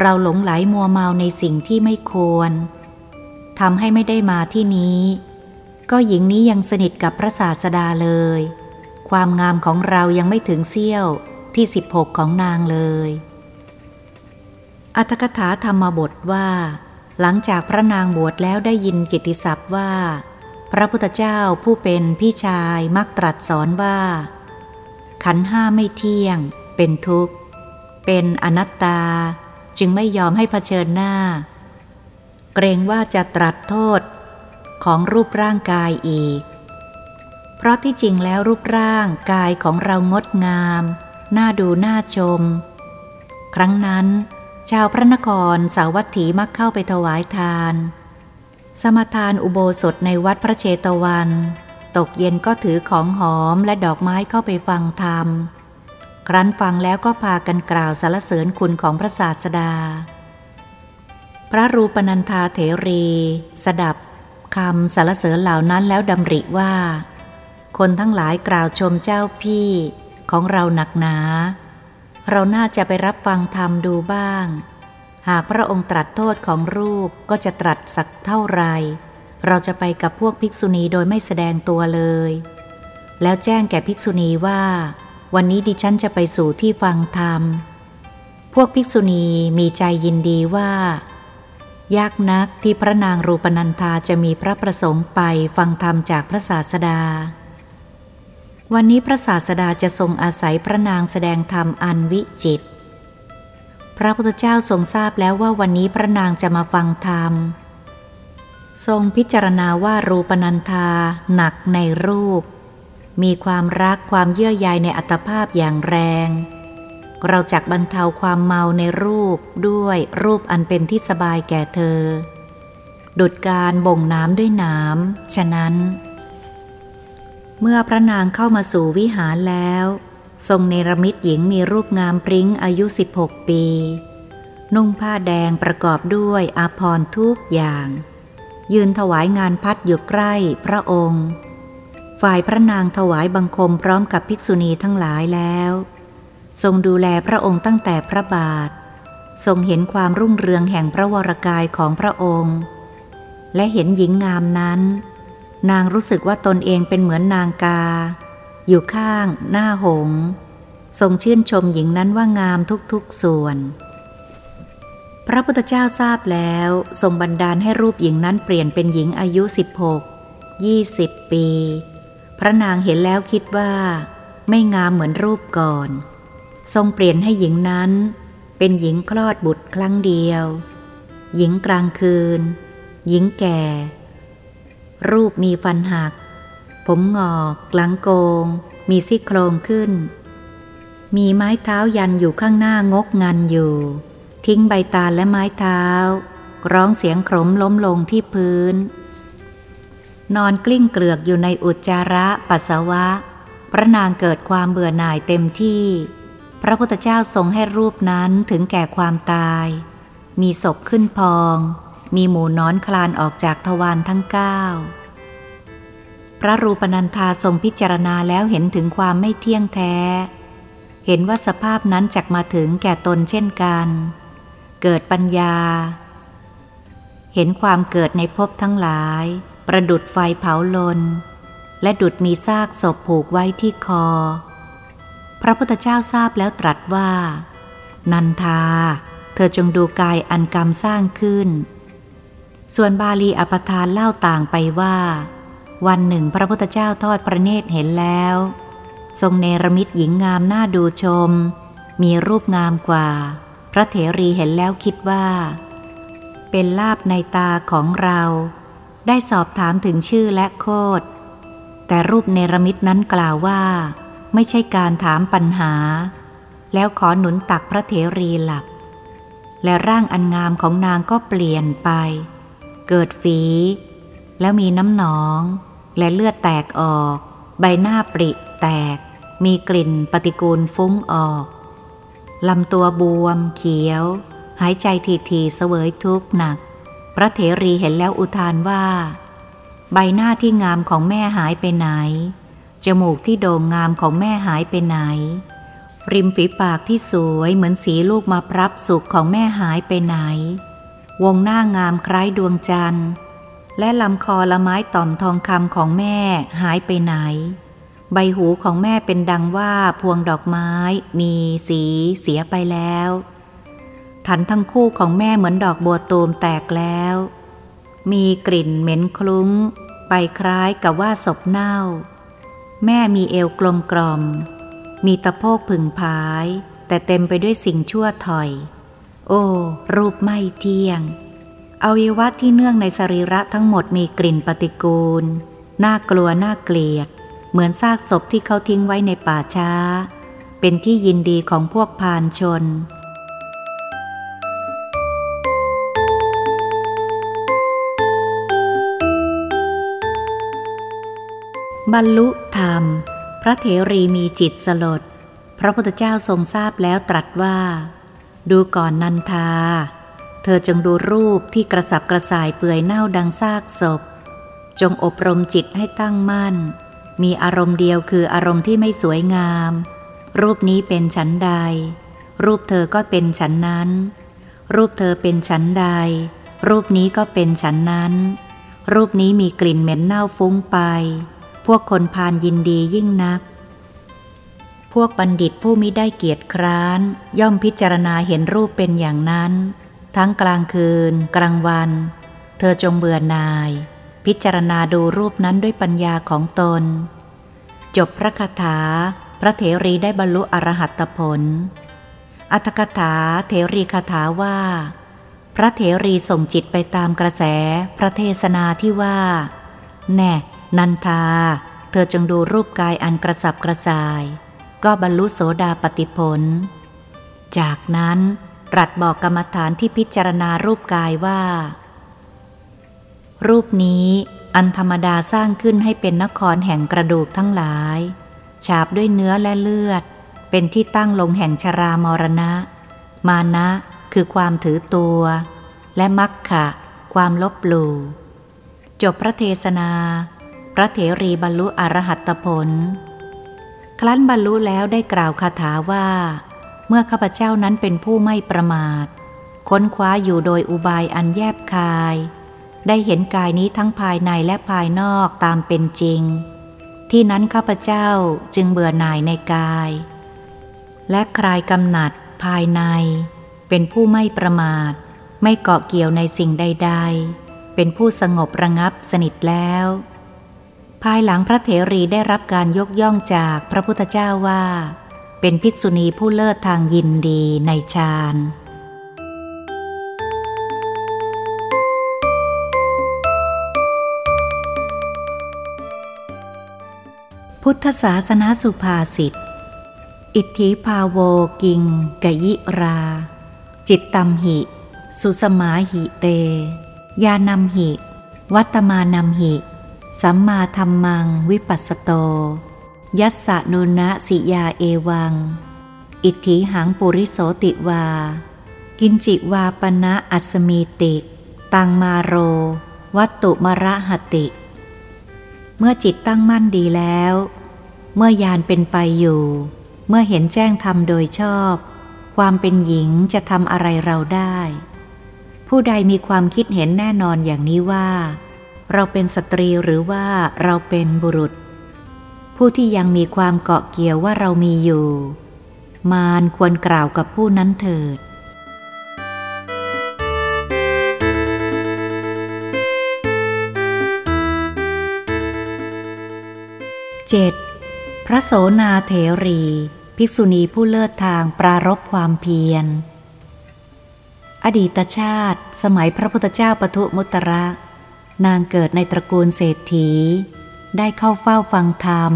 เราหลงไหลมัวเมาในสิ่งที่ไม่ควรทำให้ไม่ได้มาที่นี้ ก็หญิงนี้ยังสนิทกับพระศาสดาเลย ความงามของเรายังไม่ถึงเสี้ยวที่ 16 ของนางเลย อัตถกถาธรรมบทว่า หลังจากพระนางบวชแล้วได้ยินกิติศัพท์ว่า พระพุทธเจ้าผู้เป็นพี่ชายมักตรัสสอนว่า ขันห้าไม่เที่ยง เป็นทุกข์ เป็นอนัตตา จึงไม่ยอมให้เผชิญหน้า เกรงว่าจะตรัสโทษของรูปร่างกายอีก เพราะที่จริงแล้วรูปร่างกายของเรางดงาม น่าดูน่าชม ครั้งนั้น ชาวพระนครสาวัตถีมักเข้าไปถวายทาน สมทานอุโบสถในวัดพระเชตวัน ตกเย็นก็ถือของหอมและดอกไม้เข้าไปฟังธรรม ครั้นฟังแล้วก็พากันกล่าวสรรเสริญคุณของพระศาสดา พระรูปนันทาเถรี สดับคำสรรเสริญเหล่านั้นแล้วดำริว่า คนทั้งหลายกล่าวชมเจ้าพี่ของเราหนักหนา เราน่าจะไปรับฟังธรรมดูบ้าง หากพระองค์ตรัสโทษของรูปก็จะตรัสสักเท่าไร เราจะไปกับพวกภิกษุณีโดยไม่แสดงตัวเลย แล้วแจ้งแก่ภิกษุณีว่า วันนี้ดิฉันจะไปสู่ที่ฟังธรรม พวกภิกษุณีมีใจยินดีว่า ยากนักที่พระนางรูปนันธาจะมีพระประสงค์ไปฟังธรรมจากพระศาสดา วันนี้พระศาสดาจะทรงอาศัยพระนางแสดงธรรมอันวิจิต พระพุทธเจ้าทรงทราบแล้วว่าวันนี้พระนางจะมาฟังธรรม ทรงพิจารณาว่ารูปนันธาหนักในรูป มีความรักความเยื่อใยในอัตภาพอย่างแรง เราจักบรรเทาความเมาในรูปด้วยรูปอันเป็นที่สบายแก่เธอ ดุดการบ่งน้ำด้วยน้ำฉะนั้น เมื่อพระนางเข้ามาสู่วิหารแล้ว ทรงเนรมิตหญิงมีรูปงามปริ้งอายุ 16 ปี นุ่งผ้าแดงประกอบด้วยอาภรณ์ทุกอย่าง ยืนถวายงานพัดอยู่ใกล้พระองค์ ฝ่ายพระนางถวายบังคมพร้อมกับภิกษุณีทั้งหลายแล้ว ทรงดูแลพระองค์ตั้งแต่พระบาท ทรงเห็นความรุ่งเรืองแห่งพระวรกายของพระองค์ และเห็นหญิงงามนั้น นางรู้สึกว่าตนเองเป็นเหมือนนางกา อยู่ข้างหน้าหง ทรงชื่นชมหญิงนั้นว่างามทุกๆส่วน พระพุทธเจ้าทราบแล้วทรงบันดาลให้รูปหญิงนั้นเปลี่ยนเป็นหญิงอายุ 16 20 ปี พระนางเห็นแล้วคิดว่าไม่งามเหมือนรูปก่อน ทรงเปลี่ยนให้หญิงนั้นเป็นหญิงคลอดบุตรครั้งเดียว หญิงกลางคืน หญิงแก่ รูปมีฟันหัก ผมงอกหลังโกง มีซี่โครงขึ้น มีไม้เท้ายันอยู่ข้างหน้างกงันอยู่ ทิ้งใบตาลและไม้เท้า ร้องเสียงขมล้มลงที่พื้น นอนกลิ้งเกลือกอยู่ในอุจจาระปัสสาวะ พระนางเกิดความเบื่อหน่ายเต็มที่ พระพุทธเจ้าทรงให้รูปนั้นถึงแก่ความตาย มีศพขึ้นพอง มีหมูนอนคลานออกจากทวารทั้งเก้าพระรูปนันธาทรงพิจารณาแล้วเห็นถึงความไม่เที่ยงแท้ เห็นว่าสภาพนั้นจักมาถึงแก่ตนเช่นกัน เกิดปัญญา เห็นความเกิดในภพทั้งหลาย ประดุดไฟเผาลน และดุดมีซากศพผูกไว้ที่คอ พระพุทธเจ้าทราบแล้วตรัสว่า นันทา เธอจงดูกายอันกรรมสร้างขึ้น ส่วนบาลีอปทานเล่าต่างไปว่า วันหนึ่งพระพุทธเจ้าทอดพระเนตรเห็นแล้ว ทรงเนรมิตหญิงงามน่าดูชม มีรูปงามกว่า พระเถรีเห็นแล้วคิดว่า เป็นลาบในตาของเรา ได้สอบถามถึงชื่อและโคดแต่รูปเนรมิตนั้นกล่าวว่า ไม่ใช่การถามปัญหา แล้วขอหนุนตักพระเถรีหลับ และร่างอันงามของนางก็เปลี่ยนไป เกิดฝี แล้วมีน้ำหนอง และเลือดแตกออก ใบหน้าปริแตก มีกลิ่นปฏิกูลฟุ้งออกลำตัวบวมเขียว หายใจทีทีเสวยทุกข์หนัก ระเถรีเห็นแล้วอุทานว่า ใบหน้าที่งามของแม่หายไปไหน จมูกที่โด่งงามของแม่หายไปไหน ริมฝีปากที่สวยเหมือนสีลูกมาพรับสุขของแม่หายไปไหน วงหน้างามคล้ายดวงจันทร์ และลำคอละไม้ต่อมทองคำของแม่หายไปไหน ใบหูของแม่เป็นดังว่าพวงดอกไม้มีสีเสียไปแล้ว ทันทั้งคู่ของแม่เหมือนดอกบัวตูมแตกแล้ว มีกลิ่นเหม็นคลุ้ง ไปคล้ายกับว่าศพเน่า แม่มีเอวกลมกล่อม มีตะโพกผึ่งพาย แต่เต็มไปด้วยสิ่งชั่วถอย โอ้ รูปไม่เที่ยง อวัยวะที่เนื่องในสรีระทั้งหมดมีกลิ่นปฏิกูล น่ากลัวน่าเกลียด เหมือนซากศพที่เขาทิ้งไว้ในป่าช้า เป็นที่ยินดีของพวกพานชน บรรลุธรรม พระเถรีมีจิตสลด พระพุทธเจ้าทรงทราบแล้วตรัสว่า ดูก่อนนันทา เธอจงดูรูปที่กระสับกระส่ายเปื่อยเน่าดังซากศพ จงอบรมจิตให้ตั้งมั่น มีอารมณ์เดียวคืออารมณ์ที่ไม่สวยงาม รูปนี้เป็นฉันใด รูปเธอก็เป็นฉันนั้น รูปเธอเป็นฉันใด รูปนี้ก็เป็นฉันนั้น รูปนี้มีกลิ่นเหม็นเน่าฟุ้งไป วกคนพานยินดียิ่งนัก พวกบัณฑิตผู้มิได้เกียรติคร้าน ย่อมพิจารณาเห็นรูปเป็นอย่างนั้น ทั้งกลางคืน กลางวัน เธอจงเบื่อนาย พิจารณาดูรูปนั้นด้วยปัญญาของตน จบพระคาถา พระเถรีได้บรรลุอรหัตผล อัตถกถาเถรีคาถาว่า พระเถรีส่งจิตไปตามกระแสพระเทศนาที่ว่า แน่ นันทา เธอจงดูรูปกายอันกระสับกระส่าย ก็บรรลุโสดาปติผล จากนั้นรัดบอกกรรมฐานที่พิจารณารูปกายว่า รูปนี้อันธรรมดาสร้างขึ้นให้เป็นนครแห่งกระดูกทั้งหลาย ฉาบด้วยเนื้อและเลือด เป็นที่ตั้งลงแห่งชรามรณะ มานะคือความถือตัว และมักขะ ความลบหลู่จบพระเทศนา ระเถรีบรรลุอรหัตผล ครั้นบรรลุแล้วได้กล่าวคาถาว่า เมื่อข้าพเจ้านั้นเป็นผู้ไม่ประมาท ค้นคว้าอยู่โดยอุบายอันแยบคาย ได้เห็นกายนี้ทั้งภายในและภายนอกตามเป็นจริง ที่นั้นข้าพเจ้าจึงเบื่อหน่ายในกาย และคลายกำหนัดภายใน เป็นผู้ไม่ประมาท ไม่เกาะเกี่ยวในสิ่งใด ๆ เป็นผู้สงบระงับสนิทแล้ว ภายหลังพระเถรีได้รับการยกย่องจากพระพุทธเจ้าว่า เป็นภิกษุณีผู้เลิศทางยินดีในฌานพุทธศาสนาสุภาษิต อิทธิพาโวกิงกยิรา จิตตัมหิ สุสมาหิเต ยานำหิ วัตมานำหิ สัมมาธรรมังวิปัสสโต ยัสสะนุนะสิยาเอวัง อิทธิหังปุริโสติวา กินจิวาปณะอัสมีติ ตังมาโร วัตตุมระหติ เมื่อจิตตั้งมั่นดีแล้ว เมื่อยานเป็นไปอยู่ เมื่อเห็นแจ้งธรรมโดยชอบ ความเป็นหญิงจะทำอะไรเราได้ ผู้ใดมีความคิดเห็นแน่นอนอย่างนี้ว่า เราเป็นสตรีหรือว่าเราเป็นบุรุษ ผู้ที่ยังมีความเกาะเกี่ยวว่าเรามีอยู่ มารควรกล่าวกับผู้นั้นเถิด 7. พระโสนาเถรี ภิกษุณีผู้เลิศทางปรารบความเพียร อดีตชาติ สมัยพระพุทธเจ้าปทุมุตระ นางเกิดในตระกูลเศรษฐี ได้เข้าเฝ้าฟังธรรม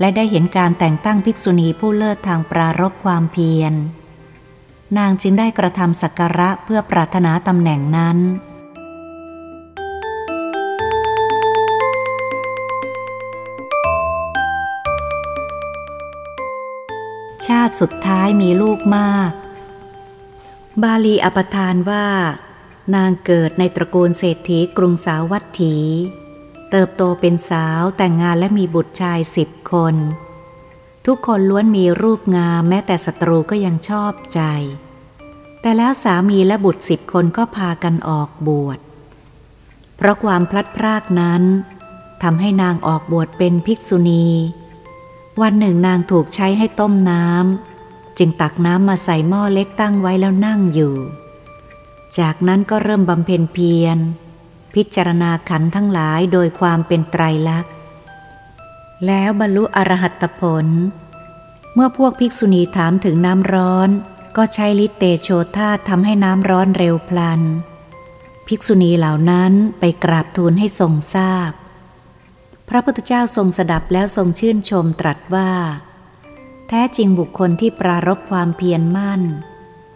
และได้เห็นการแต่งตั้งภิกษุณีผู้เลิศทางปรารบความเพียร นางจึงได้กระทำสักการะเพื่อปรารถนาตำแหน่งนั้น ชาติสุดท้ายมีลูกมาก บาลีอปทานว่า นางเกิดในตระกูลเศรษฐีกรุงสาวัตถี เติบโตเป็นสาวแต่งงานและมีบุตรชายสิบคน ทุกคนล้วนมีรูปงามแม้แต่ศัตรูก็ยังชอบใจ แต่แล้วสามีและบุตรสิบคนก็พากันออกบวช เพราะความพลัดพรากนั้นทำให้นางออกบวชเป็นภิกษุณี วันหนึ่งนางถูกใช้ให้ต้มน้ำจึงตักน้ำมาใส่หม้อเล็กตั้งไว้แล้วนั่งอยู่ จากนั้นก็เริ่มบำเพ็ญเพียร พิจารณาขันทั้งหลายโดยความเป็นไตรลักษณ์ แล้วบรรลุอรหัตผล เมื่อพวกภิกษุณีถามถึงน้ำร้อน ก็ใช้ลิเตโชธาทำให้น้ำร้อนเร็วพลัน ภิกษุณีเหล่านั้นไปกราบทูลให้ทรงทราบ พระพุทธเจ้าทรงสดับแล้วทรงชื่นชมตรัสว่า แท้จริงบุคคลที่ปรารบความเพียรมั่น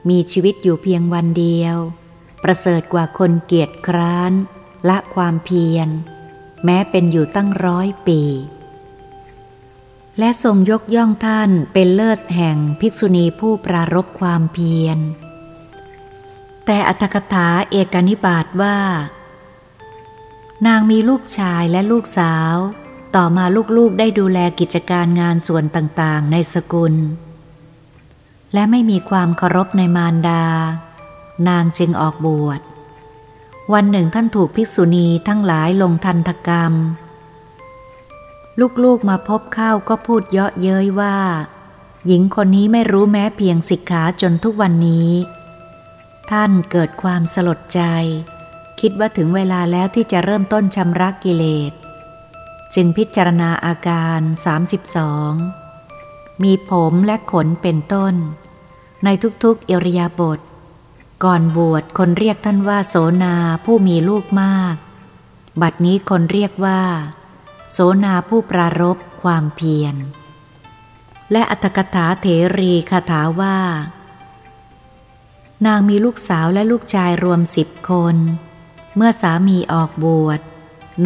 มีชีวิตอยู่เพียงวันเดียว ประเสริฐกว่าคนเกียจคร้าน ละความเพียร แม้เป็นอยู่ตั้งร้อยปี และทรงยกย่องท่านเป็นเลิศแห่งภิกษุณีผู้ปรารบความเพียร แต่อัตถกถาเอกนิบาตว่า นางมีลูกชายและลูกสาว ต่อมาลูกๆได้ดูแลกิจการงานส่วนต่างๆ ในสกุล และไม่มีความเคารพในมารดา นางจึงออกบวช วันหนึ่งท่านถูกภิกษุณีทั้งหลายลงทันตกรรม ลูกๆมาพบเข้าก็พูดเยาะเย้ยว่า หญิงคนนี้ไม่รู้แม้เพียงสิกขาจนทุกวันนี้ ท่านเกิดความสลดใจ คิดว่าถึงเวลาแล้วที่จะเริ่มต้นชำระกิเลส จึงพิจารณาอาการ 32 มีผมและขนเป็นต้น ในทุกๆเอริยาบท ก่อนบวชคนเรียกท่านว่าโสนาผู้มีลูกมาก บัดนี้คนเรียกว่า โสนาผู้ปรารบความเพียร และอัตถกถาเถรีคาถาว่า นางมีลูกสาวและลูกชายรวมสิบคน เมื่อสามีออกบวช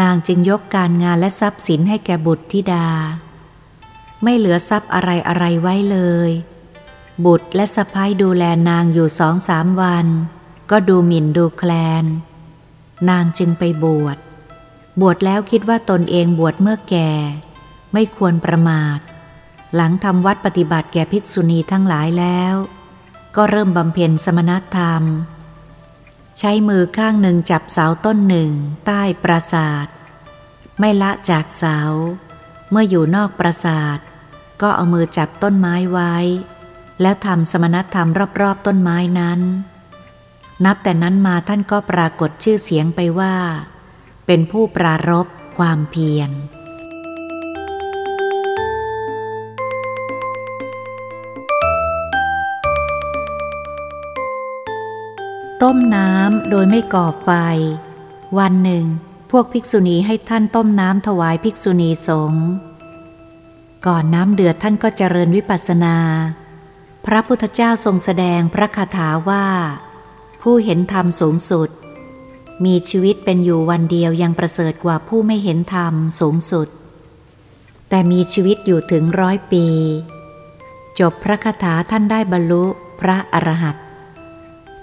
นางจึงยกการงานและทรัพย์สินให้แก่บุตรธิดา ไม่เหลือทรัพย์อะไรอะไรไว้เลย บุตรและสะพ้ายดูแลนางอยู่สองสามวัน ก็ดูหมิ่นดูแคลน นางจึงไปบวช บวชแล้วคิดว่าตนเองบวชเมื่อแก่ ไม่ควรประมาท หลังทำวัดปฏิบัติแก่ภิกษุณีทั้งหลายแล้ว ก็เริ่มบำเพ็ญสมณธรรม ใช้มือข้างหนึ่งจับเสาต้นหนึ่ง ใต้ปราสาท ไม่ละจากเสา เมื่ออยู่นอกปราสาท ก็เอามือจับต้นไม้ไว้ แล้วทำสมณธรรมรอบๆต้นไม้นั้น นับแต่นั้นมาท่านก็ปรากฏชื่อเสียงไปว่า เป็นผู้ปรารบความเพียรต้มน้ำโดยไม่ก่อไฟ วันหนึ่ง พวกภิกษุณีให้ท่านต้มน้ำถวายภิกษุณีสงฆ์ก่อนน้ำเดือดท่านก็เจริญวิปัสสนา พระพุทธเจ้าทรงแสดงพระคาถาว่า ผู้เห็นธรรมสูงสุด มีชีวิตเป็นอยู่วันเดียวยังประเสริฐกว่าผู้ไม่เห็นธรรมสูงสุด แต่มีชีวิตอยู่ถึงร้อยปี จบพระคาถาท่านได้บรรลุพระอรหันต์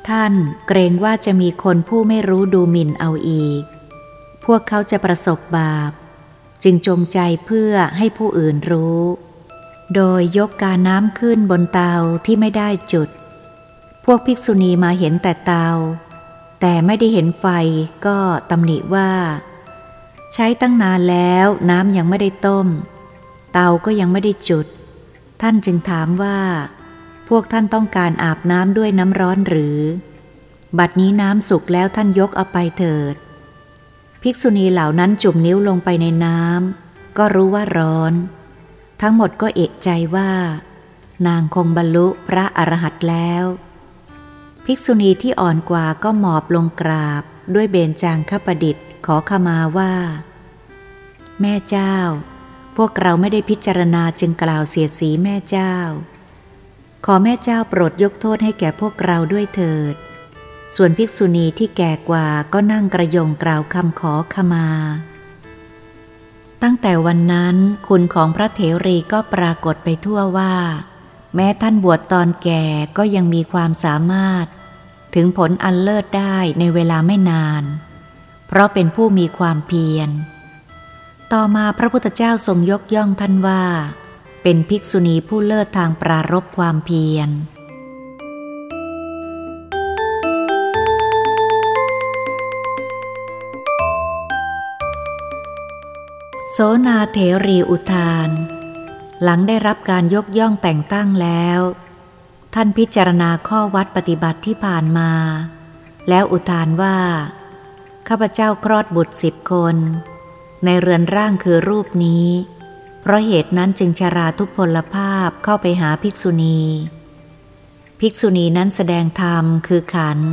ท่านเกรงว่าจะมีคนผู้ไม่รู้ดูหมิ่นเอาอีก พวกเขาจะประสบบาป จึงจงใจเพื่อให้ผู้อื่นรู้ โดยยกกาน้ำขึ้นบนเตาที่ไม่ได้จุด พวกภิกษุณีมาเห็นแต่เตา แต่ไม่ได้เห็นไฟก็ตำหนิว่า ใช้ตั้งนานแล้วน้ำยังไม่ได้ต้ม เตาก็ยังไม่ได้จุด ท่านจึงถามว่า พวกท่านต้องการอาบน้ำด้วยน้ำร้อนหรือ บัดนี้น้ำสุกแล้วท่านยกเอาไปเถิด ภิกษุณีเหล่านั้นจุ่มนิ้วลงไปในน้ำก็รู้ว่าร้อน ทั้งหมดก็เอกใจว่า นางคงบรรลุพระอรหันต์แล้ว ภิกษุณีที่อ่อนกว่าก็หมอบลงกราบด้วยเบญจางคประดิษฐ์ขอขมาว่า แม่เจ้า พวกเราไม่ได้พิจารณาจึงกล่าวเสียดสีแม่เจ้า ขอแม่เจ้าโปรดยกโทษให้แก่พวกเราด้วยเถิด ส่วนภิกษุณีที่แก่กว่าก็นั่งกระยงกล่าวคำขอขมา ตั้งแต่วันนั้นคุณของพระเถรีก็ปรากฏไปทั่วว่า แม้ท่านบวชตอนแก่ก็ยังมีความสามารถ ถึงผลอันเลิศได้ในเวลาไม่นาน เพราะเป็นผู้มีความเพียร ต่อมาพระพุทธเจ้าทรงยกย่องท่านว่า เป็นภิกษุณีผู้เลิศทางปรารบความเพียร สนาเถรีอุทาน หลังได้รับการยกย่องแต่งตั้งแล้ว ท่านพิจารณาข้อวัดปฏิบัติที่ผ่านมา แล้วอุทานว่า ข้าพเจ้าคลอดบุตรสิบคน ในเรือนร่างคือรูปนี้ เพราะเหตุนั้นจึงชราทุพพลภาพเข้าไปหาภิกษุณี ภิกษุณีนั้นแสดงธรรมคือขันธ์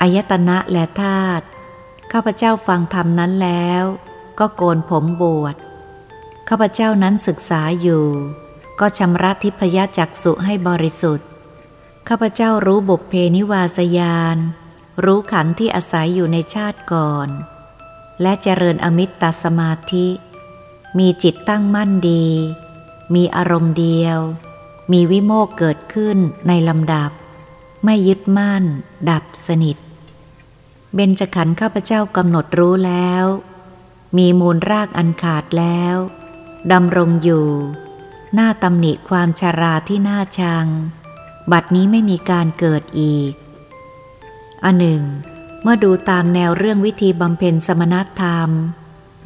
อายตนะและธาตุข้าพเจ้าฟังธรรมนั้นแล้ว ก็โกนผมบวชข้าพเจ้านั้นศึกษาอยู่ ก็ชำระทิพยจักษุให้บริสุทธิ์ข้าพเจ้ารู้บุพเพนิวาสยาน รู้ขันธ์ที่อาศัยอยู่ในชาติก่อน และเจริญอมิตตสมาธิ มีจิตตั้งมั่นดี มีอารมณ์เดียว มีวิโมกเกิดขึ้นในลำดับ ไม่ยึดมั่น ดับสนิท เบญจขันธ์ข้าพเจ้ากำหนดรู้แล้ว มีมูลรากอันขาดแล้วดำรงอยู่ หน้าตำหนิความชาราที่น่าชัง บัดนี้ไม่มีการเกิดอีก อันหนึ่ง เมื่อดูตามแนวเรื่องวิธีบำเพ็ญสมณธรรม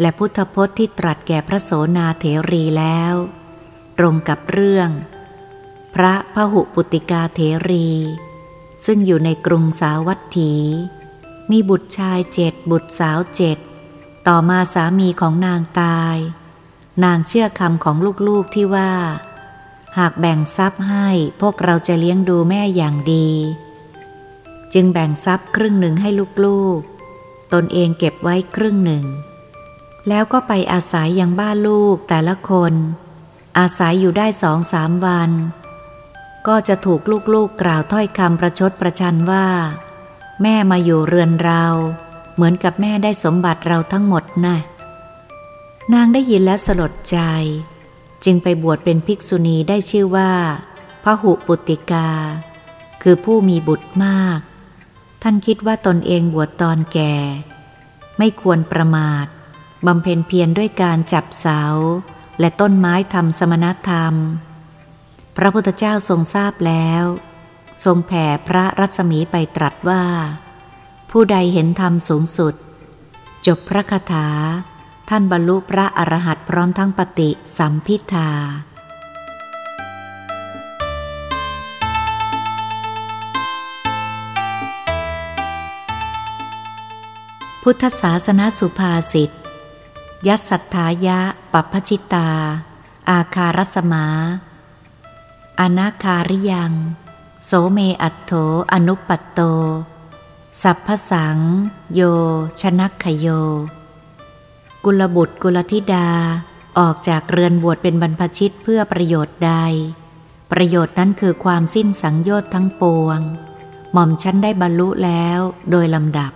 และพุทธพจน์ที่ตรัสแก่พระโสนาเถรีแล้ว ตรงกับเรื่อง พระพหุปุติกาเถรี ซึ่งอยู่ในกรุงสาวัตถี มีบุตรชายเจ็ดบุตรสาวเจ็ด ต่อมาสามีของนางตาย นางเชื่อคำของลูกๆที่ว่า หากแบ่งทรัพย์ให้พวกเราจะเลี้ยงดูแม่อย่างดี จึงแบ่งทรัพย์ครึ่งหนึ่งให้ลูกๆ ตนเองเก็บไว้ครึ่งหนึ่ง แล้วก็ไปอาศัยยังบ้านลูกแต่ละคน อาศัยอยู่ได้สองสามวัน ก็จะถูกลูกๆกล่าวถ้อยคำประชดประชันว่า แม่มาอยู่เรือนเรา เหมือนกับแม่ได้สมบัติเราทั้งหมดนะ่ะนางได้ยินแล้วสลดใจ จึงไปบวชเป็นภิกษุณีได้ชื่อว่าพระหุปุติกา คือผู้มีบุตรมาก ท่านคิดว่าตนเองบวชตอนแก่ ไม่ควรประมาทบำเพ็ญเพียรด้วยการจับเสา และต้นไม้ทำสมณธรรม พระพุทธเจ้าทรงทราบแล้ว ทรงแผ่พระรัศมีไปตรัสว่า ผู้ใดเห็นธรรมสูงสุด จบพระคาถา ท่านบรรลุพระอรหันต์พร้อมทั้งปฏิสัมพิทาพุทธศาสนาสุภาษิตยัสสัทธายะ ปัพชิตา อาคารสมา อนาคาริยัง โสเมอัตโถอนุปัตโต สัพพสัง โย ชนักขโย กุลบุตรกุลธิดาออกจากเรือนบวชเป็นบรรพชิตเพื่อประโยชน์ใด ประโยชน์นั้นคือความสิ้นสังโยชน์ทั้งปวง หม่อมชั้นได้บรรลุแล้วโดยลำดับ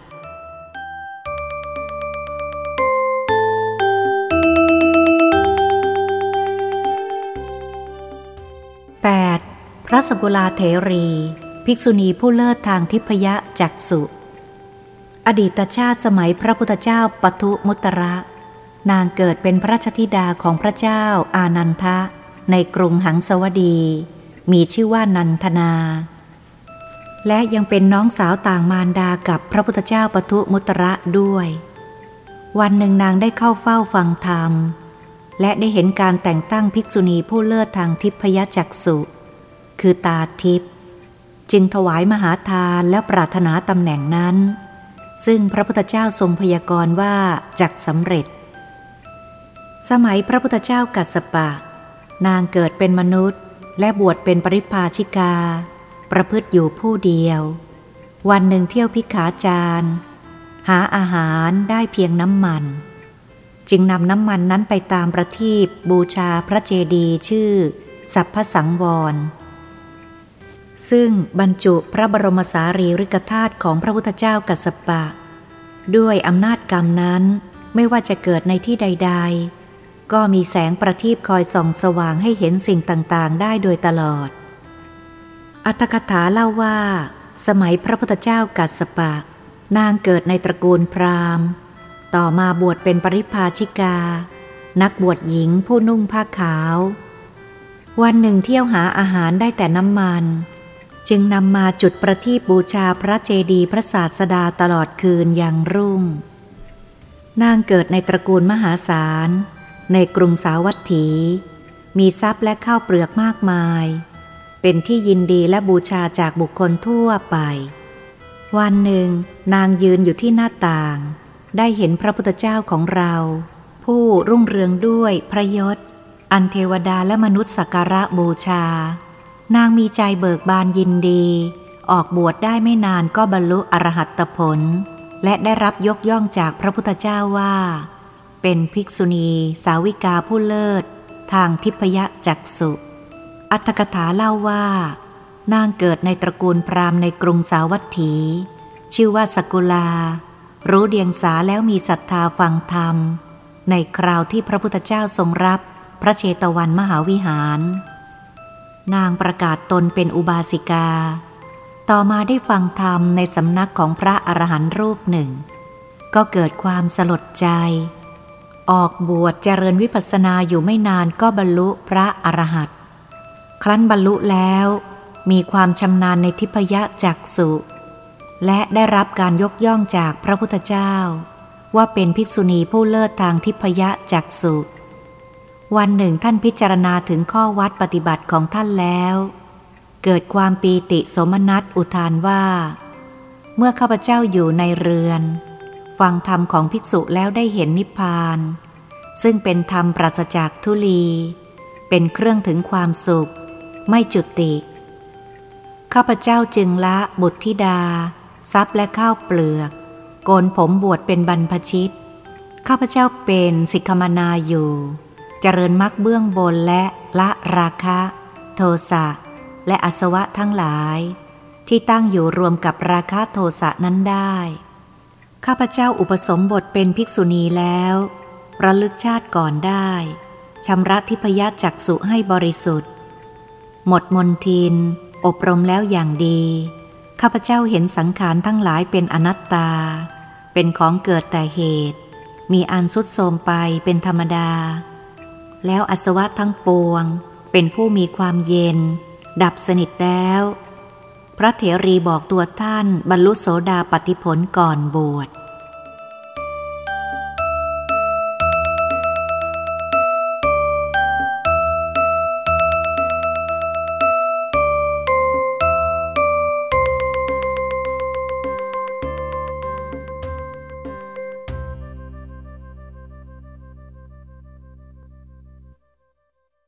8. พระสกุลาเถรี ภิกษุณีผู้เลิศทางทิพยจักสุ อดีตชาติสมัยพระพุทธเจ้าปทุมุตระ นางเกิดเป็นพระราชธิดาของพระเจ้าอานันทะ ในกรุงหังสวดี มีชื่อว่านันทนา และยังเป็นน้องสาวต่างมารดากับพระพุทธเจ้าปทุมุตระด้วย วันหนึ่งนางได้เข้าเฝ้าฟังธรรม และได้เห็นการแต่งตั้งภิกษุณีผู้เลิศทางทิพยจักสุ คือตาทิพย จึงถวายมหาทานและปรารถนาตำแหน่งนั้น ซึ่งพระพุทธเจ้าทรงพยากรณ์ว่าจักสำเร็จ สมัยพระพุทธเจ้ากัสสปะ นางเกิดเป็นมนุษย์ และบวชเป็นปริพาชิกา ประพฤติอยู่ผู้เดียว วันหนึ่งเที่ยวพิขาจารหาอาหารได้เพียงน้ำมัน จึงนำน้ำมันนั้นไปตามประทีปบูชาพระเจดีย์ชื่อ สัพพสังวร ซึ่งบรรจุพระบรมสารีริกธาตุของพระพุทธเจ้ากัสสปะ ด้วยอำนาจกรรมนั้นไม่ว่าจะเกิดในที่ใด ๆ ก็มีแสงประทีปคอยส่องสว่างให้เห็นสิ่งต่างๆ ได้โดยตลอด อัตถกถาเล่าว่า สมัยพระพุทธเจ้ากัสสปะ นางเกิดในตระกูลพราหมณ์ ต่อมาบวชเป็นปริพาชิกา นักบวชหญิงผู้นุ่งผ้าขาว วันหนึ่งเที่ยวหาอาหารได้แต่น้ำมัน จึงนำมาจุดประทีปบูชาพระเจดีย์พระศาสดาตลอดคืนอย่างรุ่ง นางเกิดในตระกูลมหาศาล ในกรุงสาวัตถี มีทรัพย์และข้าวเปลือกมากมาย เป็นที่ยินดีและบูชาจากบุคคลทั่วไป วันหนึ่ง นางยืนอยู่ที่หน้าต่าง ได้เห็นพระพุทธเจ้าของเรา ผู้รุ่งเรืองด้วยพระยศ อันเทวดาและมนุษย์สักการะบูชา นางมีใจเบิกบานยินดี ออกบวชได้ไม่นานก็บรรลุอรหัตผล และได้รับยกย่องจากพระพุทธเจ้าว่า เป็นภิกษุณี สาวิกาผู้เลิศ ทางทิพยจักสุอัตถกถาเล่าว่า นางเกิดในตระกูลพราหมณ์ในกรุงสาวัตถี ชื่อว่าสกุลา รู้เดียงสาแล้วมีศรัทธาฟังธรรม ในคราวที่พระพุทธเจ้าทรงรับพระเชตวันมหาวิหาร นางประกาศตนเป็นอุบาสิกา ต่อมาได้ฟังธรรมในสำนักของพระอรหันต์รูปหนึ่ง ก็เกิดความสลดใจ ออกบวชเจริญวิปัสสนาอยู่ไม่นานก็บรรลุพระอรหันต์ครั้นบรรลุแล้ว มีความชำนาญในทิพยจักสุและได้รับการยกย่องจากพระพุทธเจ้า ว่าเป็นภิกษุณีผู้เลิศทางทิพยจักสุ วันหนึ่งท่านพิจารณาถึงข้อวัดปฏิบัติของท่านแล้ว เกิดความปีติสมนัตอุทานว่า เมื่อข้าพเจ้าอยู่ในเรือน ฟังธรรมของภิกษุแล้วได้เห็นนิพพาน ซึ่งเป็นธรรมปราศจากทุลี เป็นเครื่องถึงความสุข ไม่จุติ ข้าพเจ้าจึงละบุตรธิดา ทรัพย์และข้าวเปลือก โกนผมบวชเป็นบรรพชิต ข้าพเจ้าเป็นสิกขมนาอยู่ เจริญมรรคเบื้องบนและละราคะ โทสะและอสวะทั้งหลาย ที่ตั้งอยู่รวมกับราคะโทสะนั้นได้ ข้าพเจ้าอุปสมบทเป็นภิกษุณีแล้วระลึกชาติก่อนได้ชำระทิพยจักสุให้บริสุทธิ์ หมดมนทิน อบรมแล้วอย่างดี ข้าพเจ้าเห็นสังขารทั้งหลายเป็นอนัตตา เป็นของเกิดแต่เหตุมมีอันสุดโทมไปเป็นธรรมดา แล้วอสวะทั้งปวง เป็นผู้มีความเย็น ดับสนิทแล้ว พระเถรีบอกตัวท่านบรรลุโสดาปฏิผลก่อนบวช